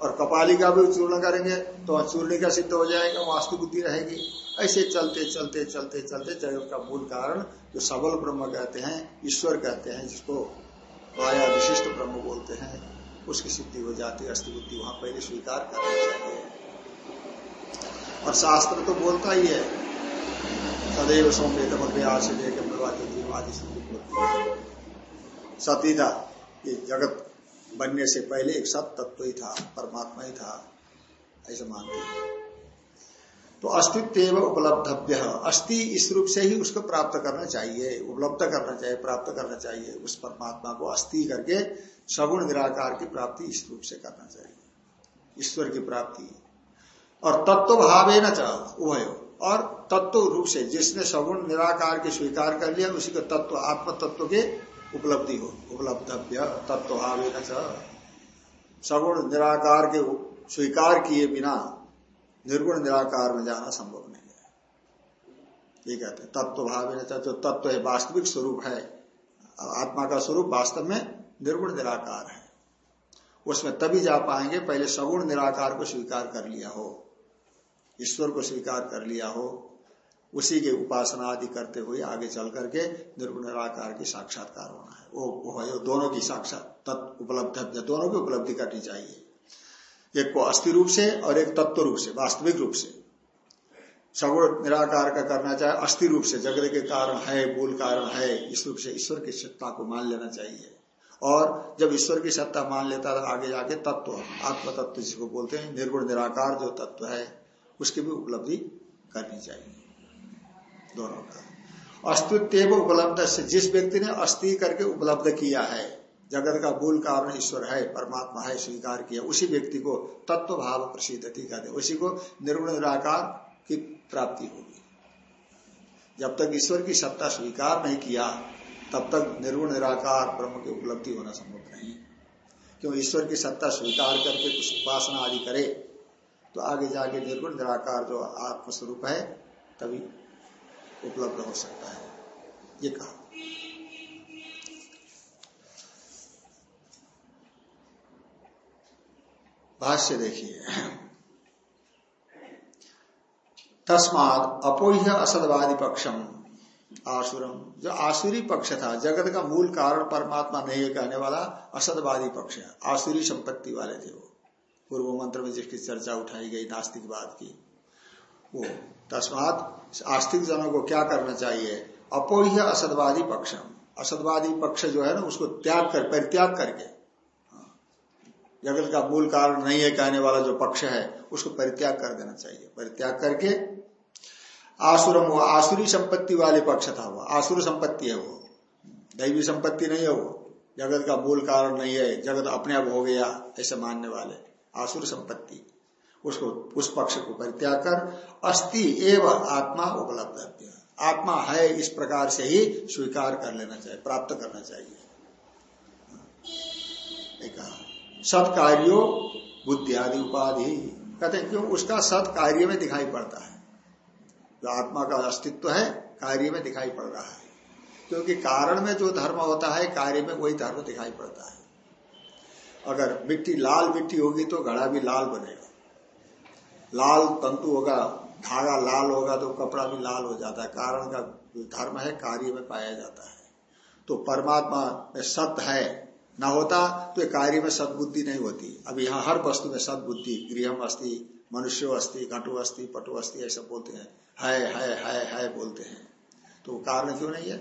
और कपालिका भी चूर्ण करेंगे तो चूर्ण का सिद्ध हो जाएगा, वास्तु बुद्धि रहेगी। ऐसे चलते चलते चलते चलते जगत का मूल कारण, जो सबल ब्रह्म कहते हैं, ईश्वर कहते हैं, जिसको माया विशिष्ट ब्रह्म बोलते हैं, उसकी सिद्धि हो जाती है, अस्थि बुद्धि वहाँ पहले स्वीकार करना चाहिए। और शास्त्र तो बोलता ही है, सदैव सौम्यतम अभ्यास सती था ये जगत बनने से पहले एक सत तत्व ही था, परमात्मा ही था, ऐसा मानते हैं। तो अस्तित्व उपलब्धव्य। अस्थि इस रूप से ही उसको प्राप्त करना चाहिए, उपलब्ध करना चाहिए, प्राप्त करना चाहिए, उस परमात्मा को अस्थि करके, सगुण निराकार की प्राप्ति इस रूप से करना चाहिए। ईश्वर की प्राप्ति। और तत्व भावे न उभय। और तत्व रूप से जिसने सगुण निराकार के स्वीकार कर लिया, उसी को तत्व आत्म तत्व के उपलब्धि हो, उपलब्धव्य, तत्व भाव न सगुण निराकार के स्वीकार किए बिना निर्गुण निराकार में जाना संभव नहीं है। ये कहते हैं तत्व भाव जो तत्व है वास्तविक स्वरूप है आत्मा का स्वरूप वास्तव में निर्गुण निराकार है। उसमें तभी जा पाएँगे पहले सगुण निराकार को स्वीकार कर लिया हो ईश्वर को स्वीकार कर लिया हो उसी के उपासना आदि करते हुए आगे चल करके निर्गुण निराकार की साक्षात्कार होना है। वो, वो है दोनों की साक्षात उपलब्ध दोनों की उपलब्धि करनी चाहिए। एक को अस्थि रूप से और एक तत्व रूप से, वास्तविक रूप से। सगुण निराकार का करना चाहे, अस्थि रूप से, जगत के कारण है, मूल कारण है, इस रूप से ईश्वर की सत्ता को मान लेना चाहिए। और जब ईश्वर की सत्ता मान लेता है, आगे जाके तत्व आत्म तत्व जिसको बोलते हैं, निर्गुण, निराकार जो तत्व है, उसकी भी उपलब्धि करनी चाहिए। दोनों का। अस्तित्व उपलब्ध से जिस व्यक्ति ने अस्थि करके उपलब्ध किया है जगत का मूल कारण ईश्वर है, परमात्मा है, स्वीकार किया। उसी व्यक्ति को तत्व भाव प्रसिद्ध कहते उसी को निर्गुण निराकार की प्राप्ति होगी। जब तक ईश्वर की सत्ता स्वीकार नहीं किया, तब तक निर्गुण निराकार ब्रह्म की उपलब्धि होना संभव नहीं। क्यों? ईश्वर की सत्ता स्वीकार करके कुछ उपासना आदि करे तो आगे जाके निर्गुण निराकार जो आत्मस्वरूप है, तभी उपलब्ध हो सकता है। ये कहा। भाष्य देखिए। तस्माद अपोह्य असदवादी पक्षम, आसुरम। जो आसुरी पक्ष था, जगत का मूल कारण परमात्मा नहीं है कहने वाला असदवादी पक्ष है। आसुरी संपत्ति वाले थे वो। पूर्व मंत्र में जिसकी चर्चा उठाई गई नास्तिकवाद की, वो। तस्मात आस्तिक जनों को क्या करना चाहिए? अपोह्य असदवादी पक्षम। असदवादी पक्ष जो है ना, उसको त्याग कर, परित्याग करके जगत का मूल कारण नहीं है कहने वाला जो पक्ष है, उसको परित्याग कर देना चाहिए। परित्याग करके आसुरम वो आसुरी संपत्ति वाले पक्ष था वो। आसुर संपत्ति है वो। दैवी संपत्ति नहीं है वो। जगत का मूल कारण नहीं है। जगत अपने आप हो गया, ऐसे मानने वाले। आसुर संपत्ति। उसको, उस पक्ष को परित्याग कर अस्थि एवं आत्मा उपलब्ध आत्मा है इस प्रकार से ही स्वीकार कर लेना चाहिए, प्राप्त करना चाहिए। कहा। सत्कार्यो बुद्धि आदि उपाधि। कहते हैं, क्यों? उसका सत कार्य में दिखाई पड़ता है। जो आत्मा का अस्तित्व है, कार्य में दिखाई पड़ रहा है। क्योंकि कारण में जो धर्म होता है, कार्य में वही धर्म दिखाई पड़ता है। अगर मिट्टी लाल मिट्टी होगी तो घड़ा भी लाल बनेगा। लाल तंतु होगा, धागा लाल होगा तो कपड़ा भी लाल हो जाता है। कारण का धर्म है, कार्य में पाया जाता है। तो परमात्मा में सत्य है न होता तो कार्य में सदबुद्धि नहीं होती। अब यहाँ हर वस्तु में सदबुद्धि गृह अस्थि मनुष्य अस्थि घटो अस्थि पटु अस्थि ऐसा बोलते हैं। है है है है बोलते हैं। तो कारण क्यों नहीं है?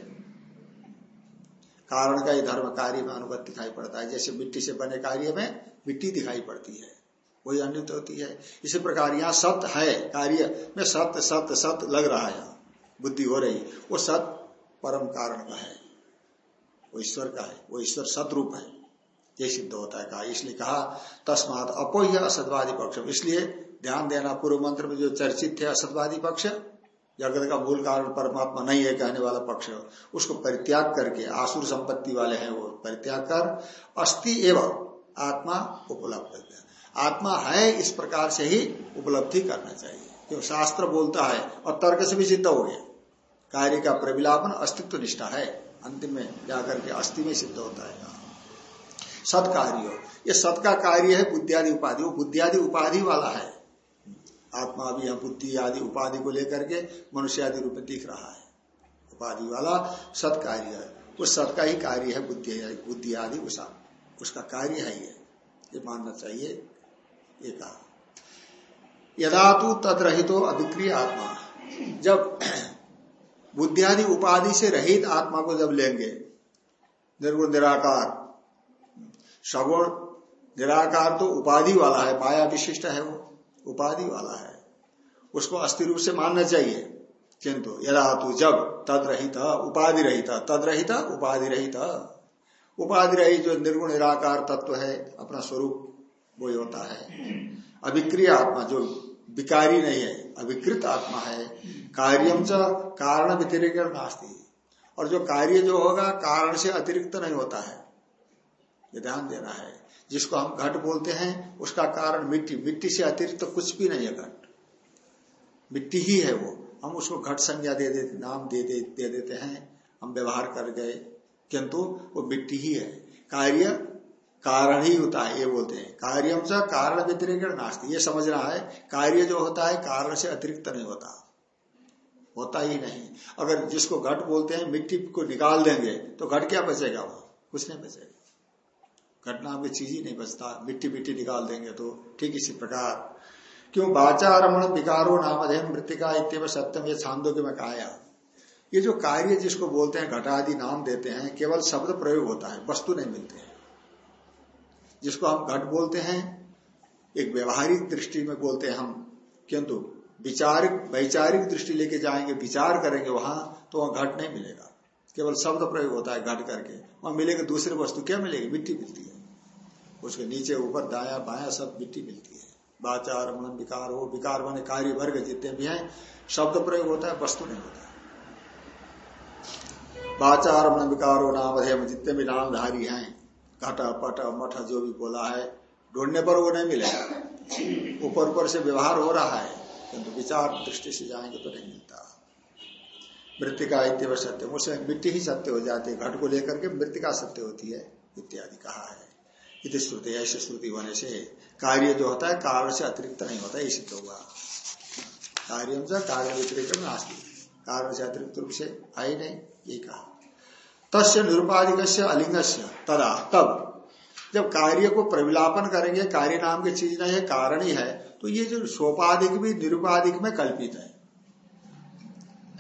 कारण का ही धर्म कार्य में अनुगत दिखाई पड़ता है। जैसे मिट्टी से बने कार्य में मिट्टी दिखाई पड़ती है, वही अन्य होती है। इसी प्रकार यहाँ सत्य है, कार्य में सत्य सत्य सत्य लग रहा है बुद्धि हो रही, वो सत्य परम कारण का है। वो ईश्वर का है, वो ईश्वर सदरूप है। ये सिद्ध होता है, कहा, इसलिए कहा, तस्मात अपोह्य असदवादी पक्ष। इसलिए ध्यान देना, पूर्व मंत्र में जो चर्चित थे असतवादी पक्ष, जगत का मूल कारण परमात्मा नहीं है कहने वाला पक्ष, उसको परित्याग करके, आसुर संपत्ति वाले हैं वो, परित्याग कर, अस्थि एवं आत्मा उपलब्ध आत्मा है, इस प्रकार से ही उपलब्धि करना चाहिए। क्यों? शास्त्र बोलता है, और तर्क से भी सिद्ध हो गया। कार्य का प्रविलापन, अस्तित्व निष्ठा है। अंतिम में जाकर के अस्थि में सिद्ध होता है। सत्कार्य ये सत का कार्य है बुद्धियादि उपाधि। वो बुद्धियादि उपाधि वाला है। आत्मा भी यहाँ बुद्धि आदि उपाधि को लेकर के मनुष्य आदि रूप में दिख रहा है। उपाधि वाला सत कार्य। है उस सत का ही कार्य है बुद्धि बुद्धि आदि उसका कार्य है ये। ये मानना चाहिए। ये कहा। यदा तू तदरहितो अभिक्रिय आत्मा। जब बुद्धियादि उपाधि से रहित आत्मा को जब लेंगे, निर्गुण निराकार, सगुण निराकार तो उपाधि वाला है, माया विशिष्ट है वो, उपाधि वाला है। उसको अस्थि रूप से मानना चाहिए। किंतु यदा तू जब तद रहित, उपाधि रहित, तद रहित, उपाधि रहित। उपाधि रहित जो निर्गुण निराकार तत्व है, अपना स्वरूप वही होता है। अभिक्रिय आत्मा जो विकारी नहीं है अभिकृत आत्मा है। कार्यम च कारण व्यतिरिक नास्ती। और जो कार्य जो होगा कारण से अतिरिक्त नहीं होता है। ये ध्यान देना है। जिसको हम घट बोलते हैं उसका कारण मिट्टी। मिट्टी से अतिरिक्त कुछ भी नहीं है घट। मिट्टी ही है वो। हम उसको घट संज्ञा दे देते नाम दे, दे, दे देते हैं। हम व्यवहार कर गए किंतु वो मिट्टी ही है। कार्य कारण ही होता है ये बोलते हैं। कार्यम से कारण व्यतिरिक्त नास्ती। ये समझना है, कार्य जो होता है, कारण से अतिरिक्त नहीं होता। होता ही नहीं। अगर जिसको घट बोलते हैं, मिट्टी को निकाल देंगे तो घट क्या बचेगा वो? कुछ नहीं बचेगा। घटना में चीज़ ही नहीं बचता। मिट्टी मिट्टी निकाल देंगे तो ठीक इसी प्रकार। क्यों? बाचारमण विकारो नामधेय मृतिका इतव सत्यम ये छांदो के में कहा ये जो कार्य जिसको बोलते हैं, घटादि नाम देते हैं, केवल शब्द प्रयोग होता है, वस्तु नहीं मिलते हैं। जिसको हम घट बोलते हैं, एक व्यवहारिक दृष्टि में बोलते हैं हम। किंतु विचारिक, वैचारिक दृष्टि लेके जाएँगे, विचार करेंगे वहाँ तो वहाँ घट नहीं मिलेगा। केवल शब्द प्रयोग होता है घट करके। वहाँ मिलेगा दूसरी वस्तु, क्या मिलेगी? मिट्टी मिलती है। उसके नीचे, ऊपर, दाया, बाया सब मिट्टी मिलती है। बाचार मन विकार हो विकार मन कार्य वर्ग जितने भी हैं, शब्द प्रयोग होता है, वस्तु नहीं होता बाचार मन विकार हो नाम जितने भी नामधारी हैं घटा पटा मठ जो भी बोला है, ढूँढने पर वो नहीं मिलेगा। ऊपर ऊपर से व्यवहार हो रहा है, किंतु तो विचार दृष्टि से जाएँगे तो नहीं मिलता। मृतिका इतव सत्य उससे मिट्टी ही सत्य हो जाती है। घट को लेकर के मृतिका सत्य होती है, इत्यादि कहा है। इति श्रुति ऐसे श्रुति होने से कार्य जो होता है कारण से अतिरिक्त नहीं होता ये सिद्ध होगा कार्य कार्य व्यतिरिक्त नास्ती। कारण से अतिरिक्त रूप से आई नहीं, ये कहा। तस्य निरुपाधिक अलिंग तदा, तब। जब कार्य को प्रविलापन करेंगे, कार्य नाम की चीज़ नहीं है, कारण ही है तो ये जो सोपाधिक भी निरुपाधिक में कल्पित है।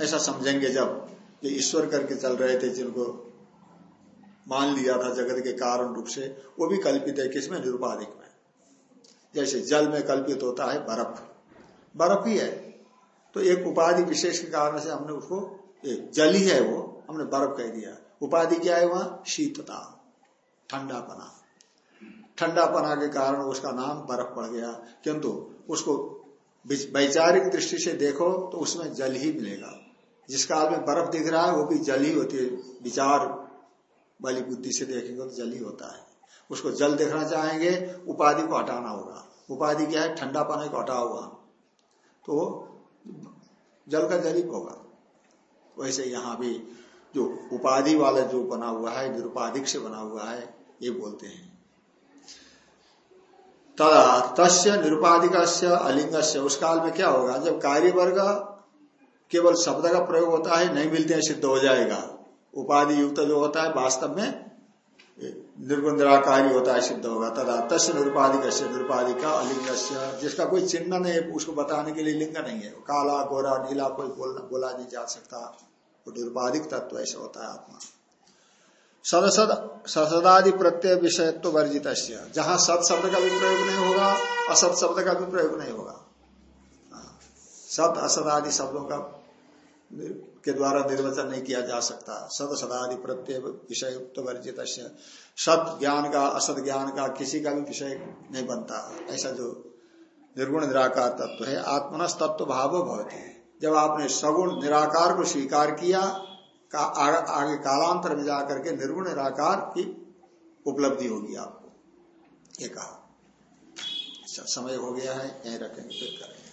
ऐसा समझेंगे जब ये ईश्वर करके चल रहे थे, जिनको मान लिया था जगत के कारण रूप से, वो भी कल्पित है किसमें? निरुपाधिक में। जैसे जल में कल्पित होता है बर्फ़। बर्फ़ ही है। तो एक उपाधि विशेष के कारण से हमने उसको जल ही है वो, हमने बर्फ़ कह दिया। उपाधि क्या है वहाँ? शीतता, ठंडापना। ठंडापना के कारण उसका नाम बर्फ़ पड़ गया। किंतु उसको वैचारिक दृष्टि से देखो तो उसमें जल ही मिलेगा। जिस काल में बर्फ़ दिख रहा है, वो भी जल ही होती है। विचार वाली बुद्धि से देखेंगे तो जल ही होता है। उसको जल देखना चाहेंगे, उपाधि को हटाना होगा। उपाधि क्या है? ठंडा पानी को हटा हुआ। तो जल का जल ही होगा। वैसे यहाँ भी जो उपाधि वाला जो बना हुआ है, निरुपाधिक से बना हुआ है, ये बोलते हैं। तदा तस् निरुपाधिक अलिंग से उस काल में क्या होगा, जब कार्य वर्ग केवल शब्द का प्रयोग होता है, नहीं मिलते हैं, सिद्ध हो जाएगा। उपाधि युक्त जो होता है, वास्तव में निर्गुण निराकारी होता है, सिद्ध होगा। तदा तस् निरुपाधिक निरुपाधिक अलिंग जिसका कोई चिन्ह नहीं है, उसको बताने के लिए लिंग नहीं है। काला, गोरा, नीला, कोई बोलना, बोला नहीं जा सकता। वो तत्व ऐसा होता है आत्मा। सदसद सदसदादि प्रत्यय विषयत्व वर्जित जहाँ सत शब्द का भी प्रयोग नहीं होगा, असत शब्द का भी प्रयोग नहीं होगा। हाँ। सत असद आदि शब्दों का के द्वारा निर्वचन नहीं किया जा सकता। सद सदादि प्रत्यय विषय तो वर्जित सत ज्ञान का, असत ज्ञान का किसी का भी विषय नहीं बनता। ऐसा जो निर्गुण निराकार तत्व है आत्मनस तत्व भाव भवती। जब आपने सगुण निराकार को स्वीकार किया, का आगे कालांतर में जाकर के निर्गुण निराकार की उपलब्धि होगी आपको। ये कहा। अच्छा समय हो गया है, यही रखेंगे, फिर करेंगे।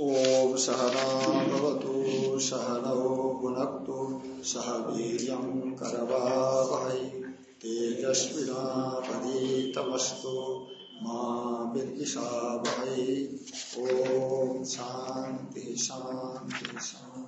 ओम सहनावतु सहनौ भुनक्तु, सह वीर करवा तेजस्विनापदीतमस्तु माँ ओम शांति शांति शांति।